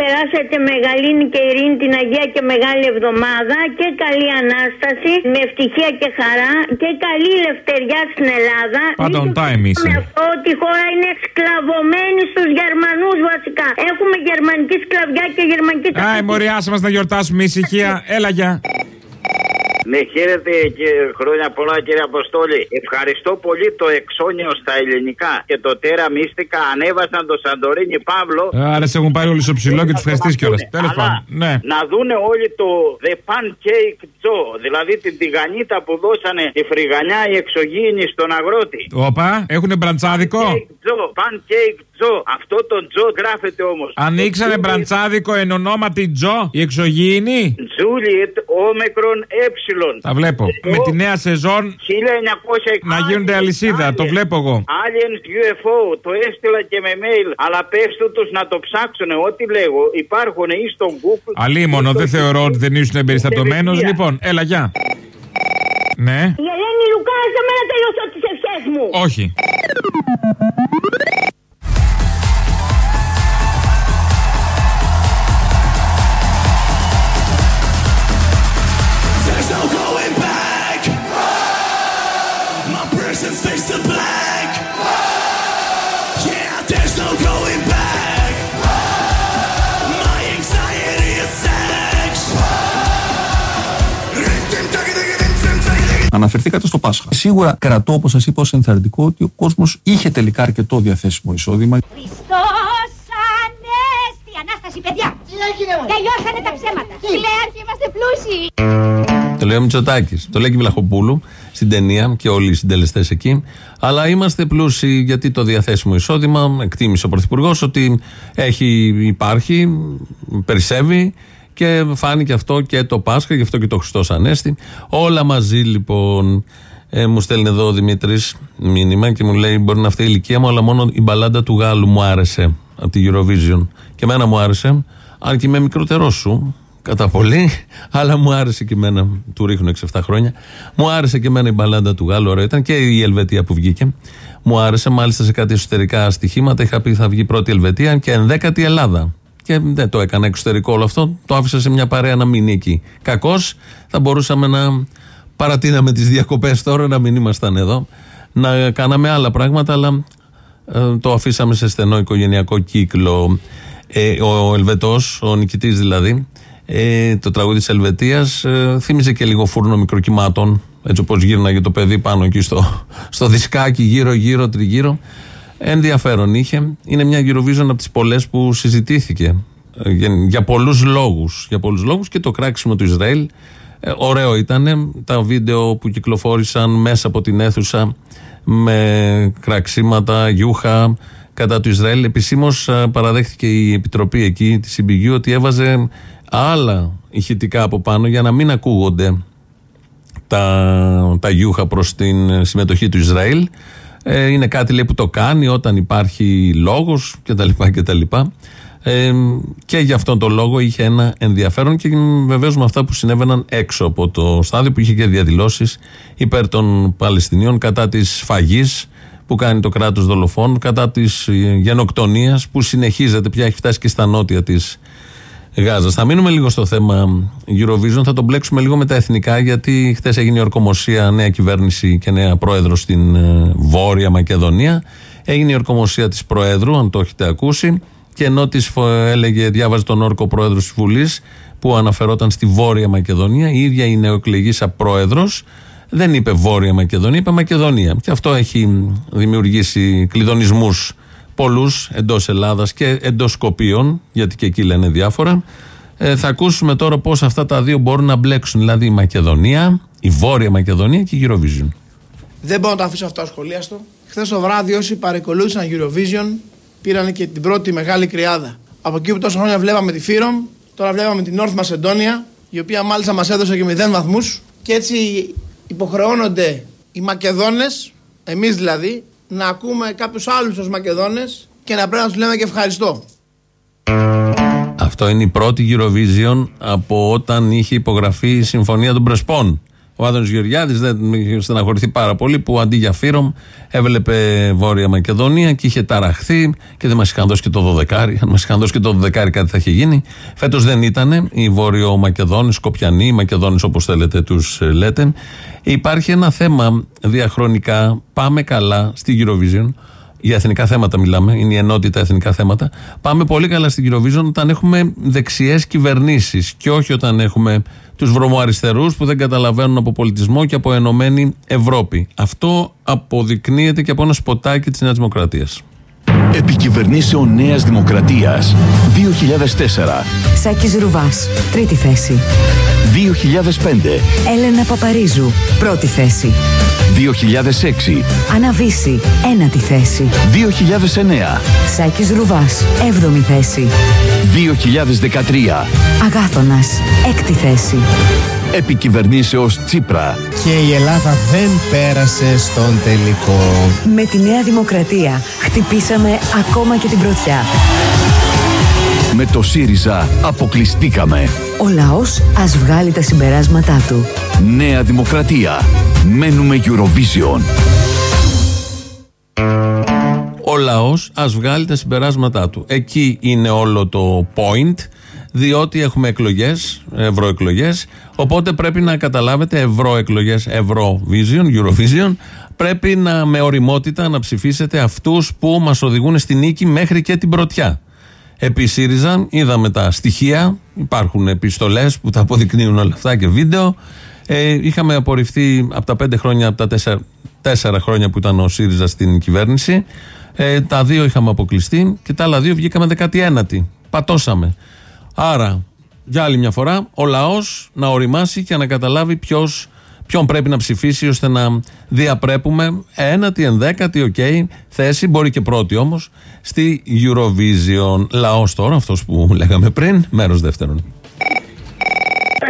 περάσετε μεγαλύνη και ειρήνη την Αγία και Μεγάλη Εβδομάδα. Και καλή ανάσταση. Με ευτυχία και χαρά. Και καλή ελευθεριά στην Ελλάδα. Πάντων, Μην time είσαι. ξεχνάμε αυτό ότι η χώρα είναι σκλαβωμένη στους Γερμανούς βασικά. Έχουμε γερμανική σκλαβιά και γερμανική Άι, μωρή, άσε μας να γιορτάσουμε ησυχία. Έλα, γεια. Ναι, χαίρετε και χρόνια πολλά κύριε Αποστόλη. Ευχαριστώ πολύ το εξώνιο στα ελληνικά και το τέρα μίστικα ανέβασαν το Σαντορίνι Παύλο. Άρα σε έχουν πάρει όλοι στο ψηλό και τους ευχαριστείς κιόλας. Τέλος Αλλά πάντων. Ναι. να δούνε όλοι το The Pancake Joe, δηλαδή την τηγανίτα που δώσανε τη φρυγανιά οι εξωγήινοι στον αγρότη. Όπα, έχουν μπραντσάδικο; Joe, Pancake Τζο. Αυτό το Τζο γράφεται όμως. Ανοίξανε μπραντσάδικο εν ονόματι Τζο, η εξωγήινη. Τζούλιετ όμικρον έψιλον. Τα βλέπω. Με τη νέα σεζόν 1900 να γίνονται αλυσίδα. Το βλέπω εγώ. Aliens UFO, το έστειλα και με mail. Αλλά πέστε τους να το ψάξουν. Ό,τι λέγω, υπάρχουν ή στον Google. Αλίμονο, δεν θεωρώ ότι δεν ήσουν εμπεριστατωμένος. Παιδεία. Λοιπόν, έλα, γεια. Ναι, Η Ελένη Λουκά, σε μένα τελειώσω τις ευχές μου. όχι. Αναφερθήκατε στο Πάσχα. Σίγουρα κρατώ, όπως σας είπα, ως ενθαρρυντικό ότι ο κόσμος είχε τελικά αρκετό διαθέσιμο εισόδημα. Χριστός Ανέστη! Ανάσταση, παιδιά! Τι έγινε, Τελειώσανε τα ψέματα. Τι; Λέει, και είμαστε πλούσιοι. Το λέει ο Μητσοτάκης. Το λέει και η Βλαχοπούλου στην ταινία και όλοι οι συντελεστές εκεί. Αλλά είμαστε πλούσιοι γιατί το διαθέσιμο εισόδημα, εκτίμησε ο Πρωθυπουργός ότι έχει, υπάρχει, περισσεύει και φάνηκε αυτό και το Πάσχα, γι' αυτό και το Χριστός Ανέστη. Όλα μαζί λοιπόν. Ε, μου στέλνει εδώ ο Δημήτρης μήνυμα και μου λέει: Μπορεί να αυτή η ηλικία μου, αλλά μόνο η μπαλάντα του Γάλλου μου άρεσε από τη Eurovision. Και εμένα μου άρεσε, αν και είμαι μικρότερός σου, κατά πολύ, (laughs) αλλά μου άρεσε και εμένα. Του ρίχνω 6-7 χρόνια. Μου άρεσε και εμένα η μπαλάντα του Γάλλου, ωραία ήταν και η Ελβετία που βγήκε. Μου άρεσε, μάλιστα σε κάτι εσωτερικά στοιχήματα. Είχα πει θα βγει πρώτη Ελβετία και ενδέκατη Ελλάδα. Και δεν το έκανα εξωτερικό όλο αυτό. Το άφησα σε μια παρέα να μείνει εκεί. Κακώς θα μπορούσαμε να παρατείναμε τις διακοπές τώρα, να μην ήμασταν εδώ. Να κάναμε άλλα πράγματα, αλλά ε, το αφήσαμε σε στενό οικογενειακό κύκλο. Ε, ο Ελβετός, ο νικητής δηλαδή, ε, το τραγούδι της Ελβετίας, ε, θύμιζε και λίγο φούρνο μικροκυμάτων. Έτσι όπως γύρναγε το παιδί πάνω εκεί στο, στο δισκάκι, γύρω-γύρω, τριγύρω. Ενδιαφέρον είχε. Είναι μια Eurovision από τις πολλές που συζητήθηκε ε, για, για πολλούς λόγους. Για πολλούς λόγους και το κράξιμο του Ισραήλ. Ε, ωραίο ήταν. Τα βίντεο που κυκλοφόρησαν μέσα από την αίθουσα με κραξίματα, γιούχα κατά του Ισραήλ. Επισήμως παραδέχτηκε η επιτροπή εκεί τη CBU ότι έβαζε άλλα ηχητικά από πάνω για να μην ακούγονται τα, τα γιούχα προς την συμμετοχή του Ισραήλ. Ε, είναι κάτι λέει, που το κάνει όταν υπάρχει λόγος κτλ. κτλ. Ε, και για αυτόν τον λόγο είχε ένα ενδιαφέρον και βεβαίως με αυτά που συνέβαιναν έξω από το στάδιο που είχε και διαδηλώσεις υπέρ των Παλαιστινίων κατά της φαγής που κάνει το κράτος δολοφών, κατά της γενοκτονίας που συνεχίζεται πια, έχει φτάσει και στα νότια της Γάζας. Θα μείνουμε λίγο στο θέμα Eurovision, θα το μπλέξουμε λίγο με τα εθνικά, γιατί χθες έγινε η ορκομοσία, νέα κυβέρνηση και νέα πρόεδρος στην ε, Βόρεια Μακεδονία. Έγινε η ορκομοσία της Προέδρου, αν το έχετε ακούσει. Και ενώ τη έλεγε, διάβαζε τον όρκο πρόεδρος της Βουλής, που αναφερόταν στη Βόρεια Μακεδονία, η ίδια η νεοεκλεγήσα πρόεδρος δεν είπε Βόρεια Μακεδονία, είπε Μακεδονία. Και αυτό έχει δημιουργήσει κλειδονισμούς πολλούς εντός Ελλάδας και εντός Σκοπίων, γιατί και εκεί λένε διάφορα. Ε, θα ακούσουμε τώρα πώς αυτά τα δύο μπορούν να μπλέξουν, δηλαδή η Μακεδονία, η Βόρεια Μακεδονία και η Eurovision. Δεν μπορώ να το αφήσω αυτό ασχολίαστο. Χθες το βράδυ, όσοι παρακολούθησαν Eurovision, πήραν και την πρώτη μεγάλη κρυάδα. Από εκεί που τόσα χρόνια βλέπαμε τη Φύρομ, τώρα βλέπαμε την North Macedonia, η οποία μάλιστα μας έδωσε και 0 βαθμούς. Και έτσι υποχρεώνονται οι Μακεδόνες, εμείς δηλαδή, να ακούμε κάποιους άλλους ω Μακεδόνες και να πρέπει να τους λέμε και ευχαριστώ. Αυτό είναι η πρώτη Eurovision από όταν είχε υπογραφεί η Συμφωνία των Πρεσπών. Ο Άδωνο Γεωργιάδης δεν είχε στεναχωρηθεί πάρα πολύ που αντί για φύρομ έβλεπε Βόρεια Μακεδονία και είχε ταραχθεί και δεν μας είχαν δώσει και το 12. Αν μας είχαν δώσει και το 12 κάτι θα είχε γίνει. Φέτος δεν ήταν. Οι Βόρειο Μακεδόνες, Σκοπιανοί, οι Μακεδόνες όπως θέλετε τους λέτε. Υπάρχει ένα θέμα διαχρονικά. Πάμε καλά στη Eurovision. Για εθνικά θέματα μιλάμε, είναι η ενότητα εθνικά θέματα. Πάμε πολύ καλά στην Eurovision όταν έχουμε δεξιές κυβερνήσεις και όχι όταν έχουμε τους βρωμοαριστερούς που δεν καταλαβαίνουν από πολιτισμό και από ενωμένη Ευρώπη. Αυτό αποδεικνύεται και από ένα σποτάκι της Νέας Δημοκρατίας. Επικυβερνήσεων Νέας Δημοκρατίας 2004 Σάκης Ρουβάς, τρίτη θέση. 2005 Έλενα Παπαρίζου, πρώτη θέση. 2006 Αναβίση, ένατη θέση. 2009 Σάκης Ρουβάς, έβδομη θέση. 2013 Αγάθωνας, έκτη θέση. Επικυβερνήσεως Τσίπρα Και η Ελλάδα δεν πέρασε στον τελικό. Με τη Νέα Δημοκρατία χτυπήσαμε ακόμα και την πρωτιά. Με το ΣΥΡΙΖΑ αποκλειστήκαμε Ο λαός ας βγάλει τα συμπεράσματά του. Νέα Δημοκρατία Μένουμε Eurovision Ο λαός ας βγάλει τα συμπεράσματά του. Εκεί είναι όλο το point, διότι έχουμε εκλογές, ευρωεκλογές. Οπότε πρέπει να καταλάβετε ευρωεκλογές, Eurovision, Eurovision. Πρέπει να με οριμότητα να ψηφίσετε αυτούς που μας οδηγούν στη νίκη μέχρι και την πρωτιά. Επί ΣΥΡΙΖΑ είδαμε τα στοιχεία, υπάρχουν επιστολές που τα αποδεικνύουν όλα αυτά και βίντεο. Ε, είχαμε απορριφθεί από τα πέντε χρόνια, από τα τέσσερα, τέσσερα χρόνια που ήταν ο ΣΥΡΙΖΑ στην κυβέρνηση. Ε, τα δύο είχαμε αποκλειστεί και τα άλλα δύο βγήκαμε 19η. Πατώσαμε. Άρα, για άλλη μια φορά, ο λαός να οριμάσει και να καταλάβει ποιος ποιον πρέπει να ψηφίσει ώστε να διαπρέπουμε ένατη, ενδέκατη, οκ, θέση, μπορεί και πρώτη όμως, στη Eurovision. Λαός τώρα, αυτός που λέγαμε πριν, μέρος δεύτερον.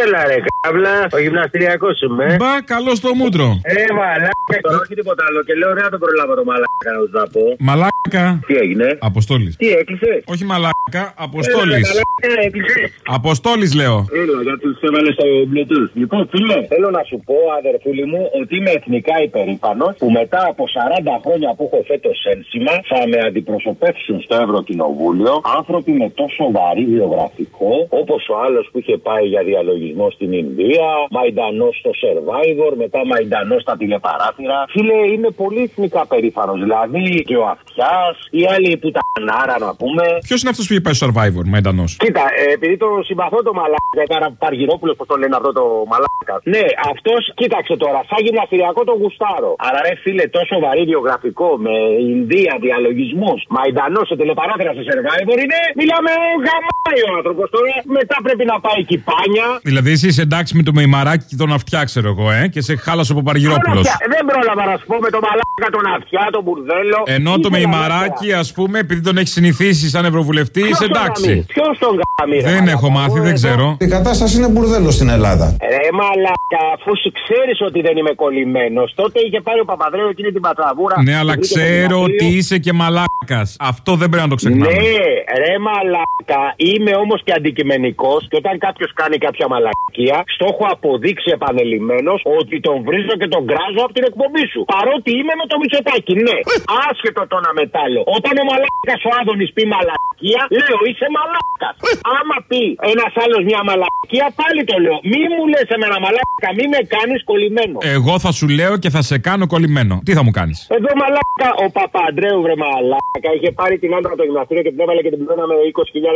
Έλα ρε κάβλα, ο γυμναστηριακός είμαι. Μπα, καλό στο μούτρο. Ε, μαλάκα, τώρα όχι τίποτα άλλο. Και λέω, ρε, να τον προλάβω το μαλάκα να σου τα πω. Μαλάκα. Τι έγινε; Αποστόλης. Τι έκλεισε; Όχι μαλάκα, Αποστόλης. Έλα, μαλάκα, έκλεισε. Αποστόλης λέω. Έλα, γιατί τους έβαλες στο Bluetooth. Λοιπόν, φίλε, θέλω να σου πω, αδερφούλη μου, ότι είμαι εθνικά υπερήφανος που μετά από 40 χρόνια που έχω φέτος ένσημα θα με αντιπροσωπεύσουν στο Ευρωκοινοβούλιο άνθρωποι με τόσο βαρύ βιογραφικό, όπως ο άλλος που είχε πάει για διαλογισμό στην Ινδία, Μαϊντανός στο Survivor, μετά Μαϊντανός στα τηλεπαράθυρα. Φίλε, είμαι πολύ εθνικά περήφανος. Δηλαδή και ο Αυτιάς, η άλλη που τα νάρα να πούμε. Ποιος είναι αυτός που είχε πάει στο survivor, Μαϊντανός; Κοίτα, ε, επειδή το συμπαθώ το μαλάκα, έκανα Παργυρόπουλος, πώς το λένε αυτό το μαλάκα. Ναι, αυτός, κοίταξε τώρα, σαν γυμναστηριακό το γουστάρο. Άρα, ρε φίλε, τόσο βαρύ βιογραφικό με Ινδία, διαλογισμούς, Μαϊντανός σε τηλεπαράθυρα σε survivor είναι. Μιλάμε γαμάει ο άνθρωπος τώρα. Μετά πρέπει να πάει κυπάνια. Δηλαδή, εσύ είσαι εντάξει με το μεϊμαράκι και τον αυτιά, ξέρω εγώ, ε, και σε χάλασε ο Παπαργυρόπουλο. Τον Αυτιά. Δεν πρόλαβα να σου πω με το μαλάκα τον αυτιά, τον μπουρδέλο. Ενώ το Ήθελα μεϊμαράκι, ας πούμε, επειδή τον έχεις συνηθίσει σαν ευρωβουλευτής, είσαι εντάξει. Ποιος τον γάμι, ρε, Δεν μαλάκα, έχω μάθει, εγώ δεν εδώ. ξέρω. Η κατάσταση είναι μπουρδέλο στην Ελλάδα. Ρε μαλάκα, αφού σου ξέρεις ότι δεν είμαι κολλημένος, τότε είχε πάρει ο Παπαδρέου εκείνη την πατραβούρα. Ναι, αλλά Βρήκε το ξέρω γυμναστήριο. ότι είσαι και μαλάκας. Αυτό δεν πρέπει να το ξεχνάμε. Ναι, ρε μαλάκα, είμαι όμως και αντικειμενικός και όταν κάποιος κάνει κάποια μαλακία, στο έχω αποδείξει επανελειμμένο ότι τον βρίζω και τον κράζω από την εκπομπή σου. Παρότι είμαι με το μισοτάκι, ναι. Άσχετο το ένα μετάλλο. Όταν ο μαλάκα ο Άδωνης πει μαλακία, λέω είσαι μαλάκα. Άμα πει ένας άλλος μια μαλακία, πάλι το λέω. Μη μου λες εμένα μαλάκα, μη με κάνεις κολλημένο. Εγώ θα σου λέω και θα σε κάνω κολλημένο. Τι θα μου κάνεις; Εδώ μαλάκα ο Παπαντρέου βρε μαλάκα είχε πάρει την άντρα από το γυμναστήριο και την έβαλε και την πλήρωναμε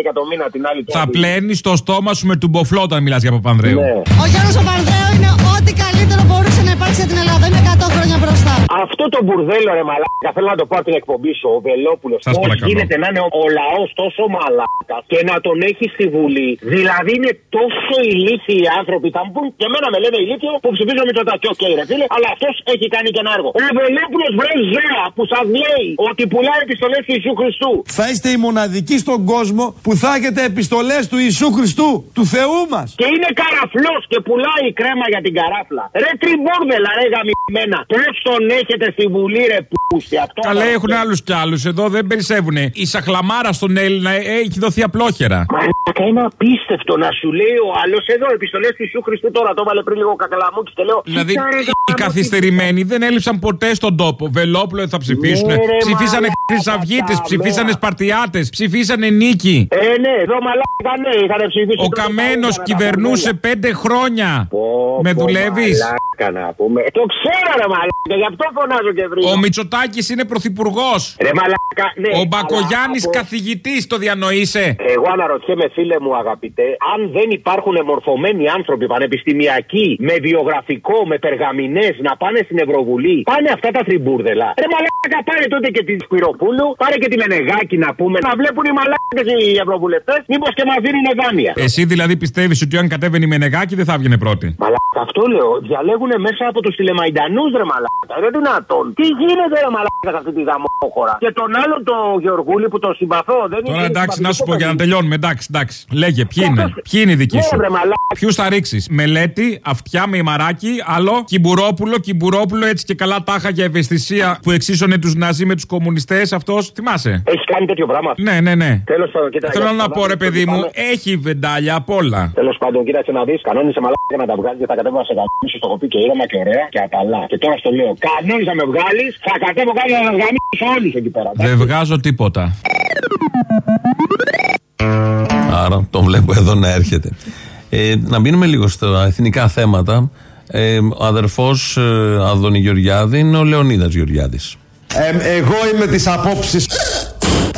20.000 το μήνα την άλλη. Θα πλένεις το στόμα σου με τουμποφλό όταν μιλάς για Παπανδρέου. Ναι. Ο Γιώργος Παπανδρέου είναι ό,τι καλύτερο μπορούσε να υπάρξει για την Ελλάδα. Είναι 100 χρόνια μπροστά. Αυτό το μπουρδέλο ρε μαλάκα θέλω να το πω από την εκπομπή σου, ο Βελόπουλος. Σας Πώς παρακαλώ. γίνεται να είναι ο, ο λαός τόσο μαλάκας και να τον έχει στη Βουλή. Δηλαδή είναι τόσο ηλίθιοι οι άνθρωποι. Θα μου πούν και εμένα με λένε ηλίθιο που ψηφίζω με το τακιό και ρε φίλε, αλλά αυτός έχει κάνει και ένα έργο. Ο Βελόπουλος βρες ζώα που σας λέει ότι πουλάει επιστολές του Ιησού Χριστού. Θα είστε οι μοναδικοί στον κόσμο που θα έχετε επιστολές του Ιησού Χριστού, του Θεού μας. Και είναι καραφλός και πουλάει κρέμα για την καράφλα. Ρε τριμπόρδελα, ρε γαμημένα. Πώς τον έχετε στη Βουλή, ρε πούστη αυτό. Καλά, να- έχουν άλλους κι άλλους. Εδώ δεν περισσεύουν. Η σαχλαμάρα στον Έλληνα ε, έχει δοθεί απλόχερα. Μαλάκα, είναι απίστευτο να σου λέει ο άλλος εδώ επιστολές του Ιησού Χριστού τώρα. Το έβαλε πριν λίγο ο κακαλαμούκι και λέω. Δηλαδή, «Κοίτα, ρε, οι γαμώ, καθυστερημένοι δεν έλειψαν ποτέ στον τόπο. Βελόπουλο δεν θα ψηφίσουν. Ναι, ρε, ψηφίσανε μαλάκα, χρυσαυγίτες, τα ψηφίσανε μέρα. Σπαρτιάτες, ψηφίσανε νίκη. Ε, ναι, εδώ μαλάκα, ναι, είχαν ψηφίσει. Ο τότε Καμένος τα ίδια, κυβερνούσε τα πέντε χρόνια. Πω, Με πω, δουλεύεις; Μαλάκα, μαλάκα να πούμε. Το ξέρω ρε μαλάκα, γι' αυτό φωνάζω και βρίζω. Ο Μητσοτάκης είναι πρωθυπουργός. Ρε μαλάκα, ναι. Ο αλλά Μπακογιάννης από- καθηγητής, το διανοείσαι. Εγώ αναρωτιέμαι, φίλε μου, αγαπητέ, αν δεν υπάρχουν μορφωμένοι άνθρωποι πανεπιστημιακοί με βιογραφικό, με περγαμηνές να πάνε στην Ευρωβουλή, πάνε αυτά τα τrimbourδελα. Ρε μαλάκα, πάρε τότε και τη Σπυροπούλου, πάρε και τη Μενεγάκη να πούμε, να βλέπουν οι μαλάκες οι Ευρωβουλευτές, μήπως και μας δίνουν δάνεια. Εσύ δηλαδή πιστεύεις ότι αν κατέβαινε η Μενεγάκη δεν θα έβγαινε πρώτη; Μαλάκα, αυτό λέω. Διαλέγουν μέσα από τους τηλεμαϊντανούς, ρε μαλάκα. Είναι δυνατόν. Τι γίνεται, ρε μαλάκα, σε αυτή τη γαμόχώρα. Και τον άλλον, τον Γεωργούλη που τον συμπαθώ, δεν Τώρα είναι. εντάξει, να σου πω συμπαθητικό για να παιδί. τελειώνουμε. Εντάξει, εντάξει. Λέγε, ποιοι είναι, ποιοι είναι οι δικοί Ναι, σου; βρε, μαλάκα. Ποιους θα ρίξεις; Μελέτη, αυτιά με ημαράκι, άλλο. Κυμπουρόπουλο, κυμπουρόπουλο, έτσι και καλά τάχα για ευαισθησία που εξίσωνε τους Ναζί με τους κομμουνιστές. Αυτός θυμάσαι; Έχεις κάνει τέτοιο πράγμα; Ναι, ναι, ναι. Τέλος πάντων, κοίτα. Θέλω για να να πω, ρε πάμε παιδί στο μου, πάμε. έχει βεντάλια απ' όλα. Τέλος πάντων, κοίταξε να δεις. Κανόνισε μαλάκα να τα βγάλεις και θα κατέβω να σε γαμίσω. Το έχω πει και ήρεμα και ωραία και απαλά. Και τώρα στο λέω. Κανόνισε να με βγάλεις, θα κατέβω κάτι να σα γαμίσω όλους εκεί πέρα. Δεν βγάζω τίποτα. Άρα τον βλέπω εδώ να έρχεται. Ε, να μείνουμε λίγο στα εθνικά θέματα. Ε, ο αδερφός ε, Αδόνη Γεωργιάδη είναι ο Λεωνίδας Γεωργιάδης. Ε, εγώ είμαι της απόψης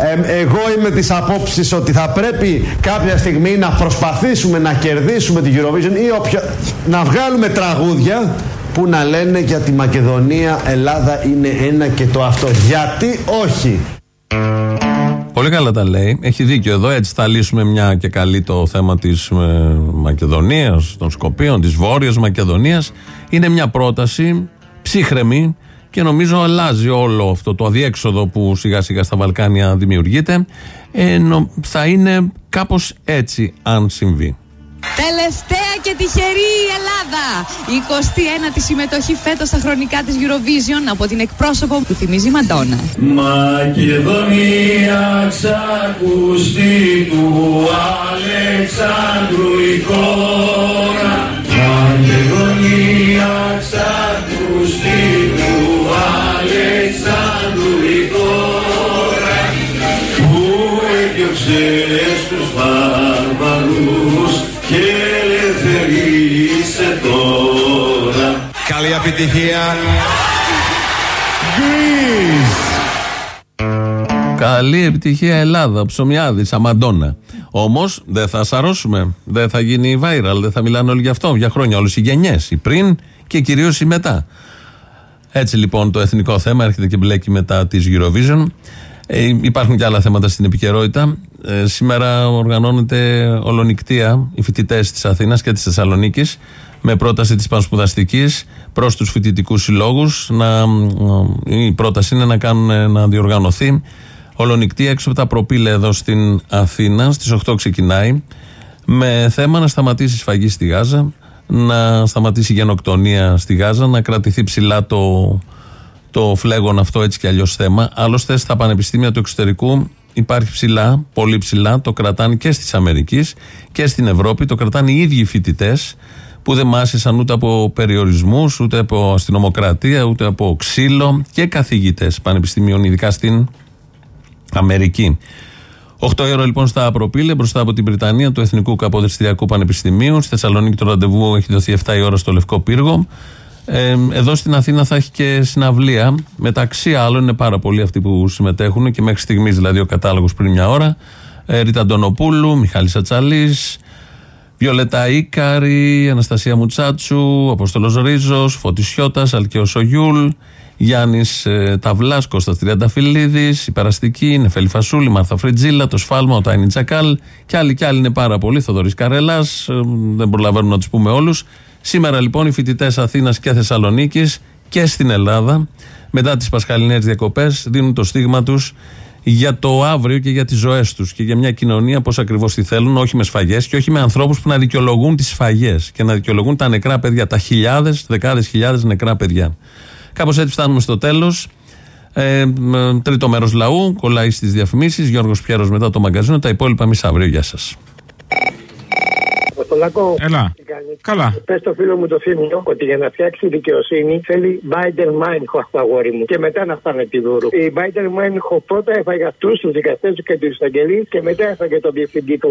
ε, εγώ είμαι της απόψης ότι θα πρέπει κάποια στιγμή να προσπαθήσουμε να κερδίσουμε την Eurovision ή όποια, να βγάλουμε τραγούδια που να λένε για τη Μακεδονία Ελλάδα είναι ένα και το αυτό. Γιατί όχι; Πολύ καλά τα λέει. Έχει δίκιο εδώ. Έτσι θα λύσουμε μια και καλή το θέμα της ε, Μακεδονίας, των Σκοπίων, της Βόρειας Μακεδονίας. Είναι μια πρόταση ψύχρεμη και νομίζω αλλάζει όλο αυτό το αδιέξοδο που σιγά σιγά στα Βαλκάνια δημιουργείται. Ε, νο- θα είναι κάπως έτσι αν συμβεί. Τελευταία και τυχερή η Ελλάδα. Η 21η συμμετοχή φέτος στα χρονικά της Eurovision από την εκπρόσωπο που θυμίζει Μαντόνα. Μακεδονία ξακουστή του Αλεξάνδρου η χώρα Μακεδονία ξακουστή του Αλεξάνδρου η χώρα που έδιωξε στους βάρβαρους και ελευθερίσε τώρα Καλή επιτυχία. Καλή επιτυχία Ελλάδα, ψωμιάδης, αμαντόνα. Όμως δεν θα σαρώσουμε. Δεν θα γίνει viral. Δεν θα μιλάνε όλοι γι' αυτό. Για χρόνια όλες οι γενιές. Οι πριν και κυρίως οι μετά. Έτσι λοιπόν το εθνικό θέμα έρχεται και μπλέκει μετά της Eurovision. Ε, υπάρχουν και άλλα θέματα στην επικαιρότητα. Ε, σήμερα οργανώνεται ολονικτία οι φοιτητές της Αθήνας και της Θεσσαλονίκης με πρόταση της Πανσπουδαστικής προς τους φοιτητικούς συλλόγους. Η πρόταση είναι να, κάνουν, να διοργανωθεί ολονικτία έξω από τα προπήλαια εδώ στην Αθήνα. Στις 8 ξεκινάει με θέμα να σταματήσει η σφαγή στη Γάζα, να σταματήσει η γενοκτονία στη Γάζα, να κρατηθεί ψηλά το, το φλέγον αυτό έτσι κι αλλιώς θέμα. Άλλωστε στα πανεπιστήμια του εξωτερικού υπάρχει ψηλά, πολύ ψηλά, το κρατάνε και στις Αμερικής και στην Ευρώπη, το κρατάνε οι ίδιοι φοιτητές που δεν μάσησαν ούτε από περιορισμούς, ούτε από αστυνομοκρατία, ούτε από ξύλο και καθηγητές πανεπιστημίων, ειδικά στην Αμερική. 8 ώρα λοιπόν στα προπήλαια μπροστά από την Βρυτανία του Εθνικού Καποδιστριακού Πανεπιστημίου. Στη Θεσσαλονίκη το ραντεβού έχει δοθεί 7 η ώρα στο Λευκό Πύργο. Ε, εδώ στην Αθήνα θα έχει και συναυλία. Μεταξύ άλλων είναι πάρα πολλοί αυτοί που συμμετέχουν και μέχρι στιγμής δηλαδή ο κατάλογος πριν μια ώρα. Ε, Ρίτα Αντωνοπούλου, Μιχάλης Ατσαλής, Βιολέτα Ίκαρη, Αναστασία Μουτσάτσου, Αποστολό Ρίζος, Φωτισιώτα, Αλκαίος Σογιούλ, Γιάννης ε, Ταυλάς, Κώστας Τριανταφυλλίδης, η Περαστική, Νεφέλη Φασούλη, Μάρθα Φριτζίλα, το Σφάλμα, ο Τάινι Τσακάλ και άλλοι και άλλοι είναι πάρα πολλοί. Θοδωρής Καρέλας, ε, δεν προλαβαίνουμε να τους πούμε όλους. Σήμερα λοιπόν οι φοιτητές Αθήνας και Θεσσαλονίκης και στην Ελλάδα, μετά τις πασχαλινές διακοπές, δίνουν το στίγμα τους για το αύριο και για τις ζωές τους και για μια κοινωνία πώς ακριβώς τη θέλουν, όχι με σφαγές και όχι με ανθρώπους που να δικαιολογούν τις σφαγές και να δικαιολογούν τα νεκρά παιδιά, τα χιλιάδες, δεκάδες χιλιάδες νεκρά παιδιά. Κάπως έτσι φτάνουμε στο τέλος. Ε, μ, τρίτο μέρος λαού, κολλάει στις διαφημίσεις. Γιώργος Πιέρος μετά το μαγκαζίνο. Τα υπόλοιπα εμείς αύριο. Γεια σας. Αποστολάκο. Έλα. Τι κάνεις; Καλά. Πες στο φίλο μου το Θήμιο ότι για να φτιάξει δικαιοσύνη θέλει Biden Meinhof, αγόρι μου. Και μετά να φτάνε τη δούρου. Η Biden Meinhof πρώτα έφαγε αυτούς τους δικαστές και τους εισαγγελείς και μετά έφαγε τον διευθυντή του.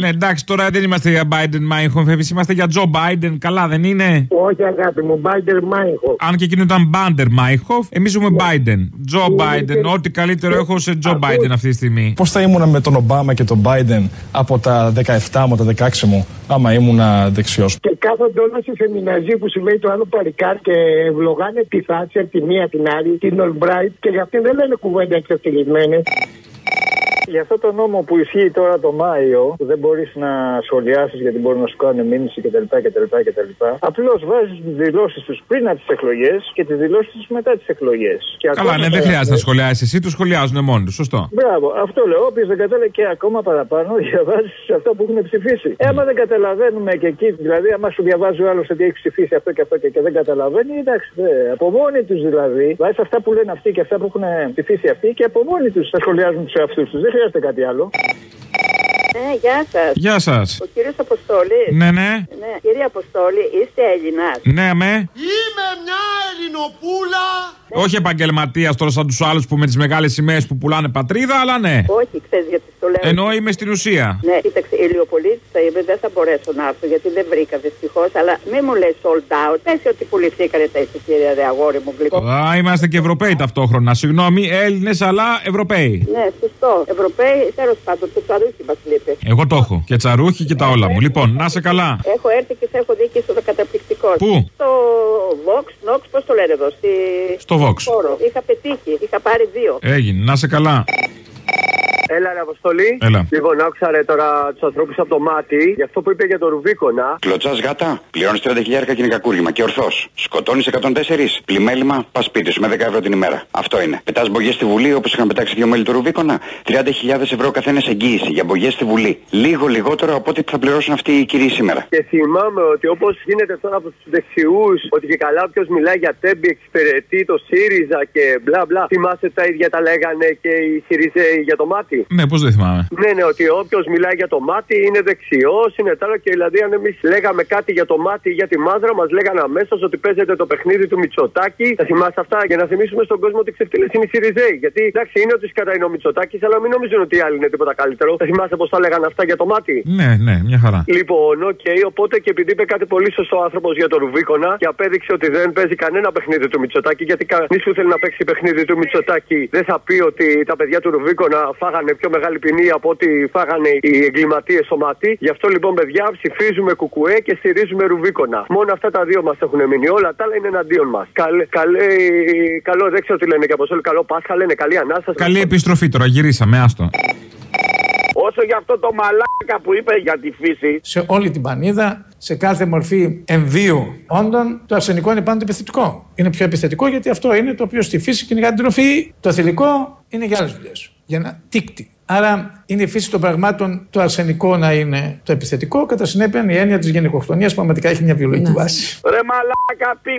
Ναι, εντάξει, τώρα δεν είμαστε για Biden Μάιχοφ, εμείς είμαστε για Τζο Biden. Καλά, δεν είναι; Όχι, αγάπη μου, Biden Meinhof. Αν και εκείνο ήταν Μπάντερ Μάιχοφ, εμείς ζούμε Biden. Τζο Biden. Ό,τι καλύτερο έχω σε Τζο Biden αυτή τη στιγμή. Πώς θα ήμουνα με τον Ομπάμα και τον Biden από τα 17 μου, τα 16 μου, άμα ήμουνα δεξιός. Και κάθονται όλα σε σεμιναζί που σημαίνει το άλλο παρικάρ και ευλογάνε τη Θάτσερ τη μία την άλλη, την Ολμπράιτ και για αυτήν δεν λένε κουβέντα εξευτελισμένες. Για αυτό το νόμο που ισχύει τώρα το Μάιο, που δεν μπορείς να σχολιάσεις γιατί μπορεί να σου κάνουν μήνυση κτλ. κτλ, κτλ. Απλώς βάζεις τις δηλώσεις τους πριν από τις εκλογές και τις δηλώσεις τους μετά τις εκλογές. Καλά, ναι, δεν χρειάζεται να σχολιάσεις εσύ, τους σχολιάζουν μόνοι τους. Σωστό. Μπράβο, αυτό λέω. Όποιος δεν κατάλαβε και ακόμα παραπάνω, (laughs) διαβάζει αυτά που έχουν ψηφίσει. Ε, άμα δεν καταλαβαίνουμε και εκεί, δηλαδή, άμα σου διαβάζει ο άλλος ότι έχει ψηφίσει αυτό και αυτό και, και δεν καταλαβαίνει, εντάξει, δε, από μόνοι τους δηλαδή, βάζει αυτά που λένε αυτοί και αυτά που έχουν ψηφίσει αυτοί και από μόνοι τους θα σχολιάζουν τους εαυτούς τους. Δεν χρειάζεται κάτι άλλο. Ναι, γεια σας. Γεια σας. Ο κύριος Αποστόλης. Ναι, ναι. ναι. Κύριε Αποστόλη, είστε Έλληνας. Ναι, με. Είμαι μια Ελληνοπούλα. Όχι επαγγελματίας τώρα σαν τους άλλους που με τις μεγάλες σημαίες που πουλάνε πατρίδα, αλλά ναι. Όχι, ξέρεις γιατί το λέω. Ενώ είμαι στην ουσία. Ναι, κοίταξε, η Ηλιοπολίτης θα είπε δεν θα μπορέσω να έρθω γιατί δεν βρήκα δυστυχώς. Αλλά μην μου λες sold out. Πες ότι πουληθήκανε τα εισιτήρια, ρε αγόρι μου γλυκό. Α, είμαστε και Ευρωπαίοι ταυτόχρονα. Συγγνώμη, Έλληνες αλλά Ευρωπαίοι. Ναι, σωστό. Ευρωπαίοι, τέλος πάντων, το τσαρούχι μας λείπει. Εγώ το έχω. Και τσαρούχι και τα όλα μου. Λοιπόν, να σε καλά. Έχω έρθει και σε έχω δει και στο καταπληκτικό. Πού; Στο Vox, Nox, πώς το λένε εδώ. Στη... Στο Vox. Χώρο. Είχα πετύχει, είχα πάρει δύο. Έγινε, να σε καλά. Έλα, ρε Αποστολή. Έλα. Λοιπόν, άκουσα ρε τώρα τους ανθρώπους από το μάτι για αυτό που είπε για το Ρουβίκονα. Κλωτσάς γάτα, πληρώνεις 30 χιλιάρικα και είναι κακούργημα. Και ορθό. Σκοτώνεις 104. Πλημέλημα, πας σπίτι σου με 10 ευρώ την ημέρα. Αυτό είναι. Πετάς μπογιές στη Βουλή όπως είχαν πετάξει δύο μέλη του Ρουβίκονα. 30.000 ευρώ καθένας εγγύηση για μπογιές στη Βουλή. Λίγο λιγότερο από ό,τι θα πληρώσουν αυτοί οι κύριοι σήμερα. Και θυμάμαι ότι όπως γίνεται τώρα από τους δεξιούς, ότι και καλά όποιος μιλάει για τέμπη εξυπηρετεί το ΣΥΡΙΖΑ και μπλα μπλα. Θυμάστε τα ίδια τα λέγανε και οι ΣΥΡΙΖΑΙ για το μάτι. Ναι, πώς δεν θυμάμαι. Ναι, ναι, ότι όποιος μιλάει για το Μάτι είναι δεξιός, είναι τώρα και δηλαδή αν εμείς λέγαμε κάτι για το Μάτι ή για τη Μάνδρα, μας λέγανε αμέσως ότι παίζετε το παιχνίδι του Μητσοτάκη. Θα θυμάστε αυτά για να θυμίσουμε στον κόσμο ότι ξεφτίλες είναι οι Σιριζέοι. Γιατί εντάξει είναι ότι κατά είναι ο Μητσοτάκης, αλλά μην νομίζουν ότι οι άλλοι είναι τίποτα καλύτερο. Θα θυμάστε πώς τα λέγανε αυτά για το Μάτι. Ναι, ναι, μια χαρά. Λοιπόν, οκ, οπότε και επειδή είπε κάτι πολύ σωστό άνθρωπος για το Ρουβίκονα και απέδειξε ότι δεν παίζει κανένα παιχνίδι του Μητσοτάκη, γιατί κανείς που θέλει να παίξει παιχνίδι του Μητσοτάκη δεν θα πει ότι τα παιδιά του Ρουβίκονα φάγανε πιο μεγάλη ποινή από ό,τι φάγανε οι εγκληματίες στο μάτι. Γι' αυτό λοιπόν, παιδιά, ψηφίζουμε κουκουέ και στηρίζουμε Ρουβίκονα. Μόνο αυτά τα δύο μας έχουν μείνει. Όλα τα άλλα είναι εναντίον μας. Καλέ, καλέ, καλό, δεν ξέρω τι λένε και από όλοι. Καλό Πάσχα λένε, καλή ανάσταση. Καλή επιστροφή τώρα, γυρίσαμε, άστο. Όσο για αυτό το μαλάκα που είπε για τη φύση. Σε όλη την πανίδα, σε κάθε μορφή εμβίου όντων, το αρσενικό είναι πάντα επιθετικό. Είναι πιο επιθετικό γιατί αυτό είναι το οποίο στη φύση κυνηγά την τροφή. Το θηλυκό είναι για άλλες δουλειές. Για να τίκτη. Άρα είναι η φύση των πραγμάτων το αρσενικό να είναι το επιθετικό. Κατά συνέπεια, η έννοια της γενικοκτονίας πραγματικά έχει μια βιολογική βάση. Ρε μαλάκα, πει,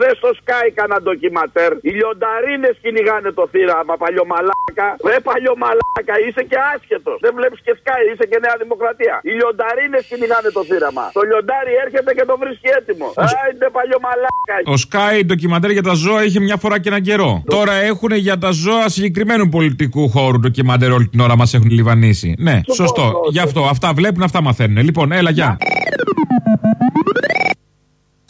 δες στο Sky κανένα ντοκιματέρ. Οι λιονταρίνες κυνηγάνε το θύραμα, παλιωμαλάκα. Ρε παλιωμαλάκα, είσαι και άσχετος. Δεν βλέπεις και Sky, είσαι και Νέα Δημοκρατία. Οι λιονταρίνες κυνηγάνε το θύραμα. Το λιοντάρι έρχεται και το βρίσκει έτοιμο. Άιντε παλιωμαλάκα. Ο Sky ντοκιμαντέρ για τα ζώα είχε μια φορά και έναν καιρό. Τώρα έχουν για τα ζώα συγκεκριμένου πολιτικού χώρου ντοκιμαντέρ όλη την ώρα μας έχουν λιβανίσει. Ναι, σωστό. Γι' αυτό αυτά βλέπουν, αυτά μαθαίνουν. Λοιπόν, έλα, γεια.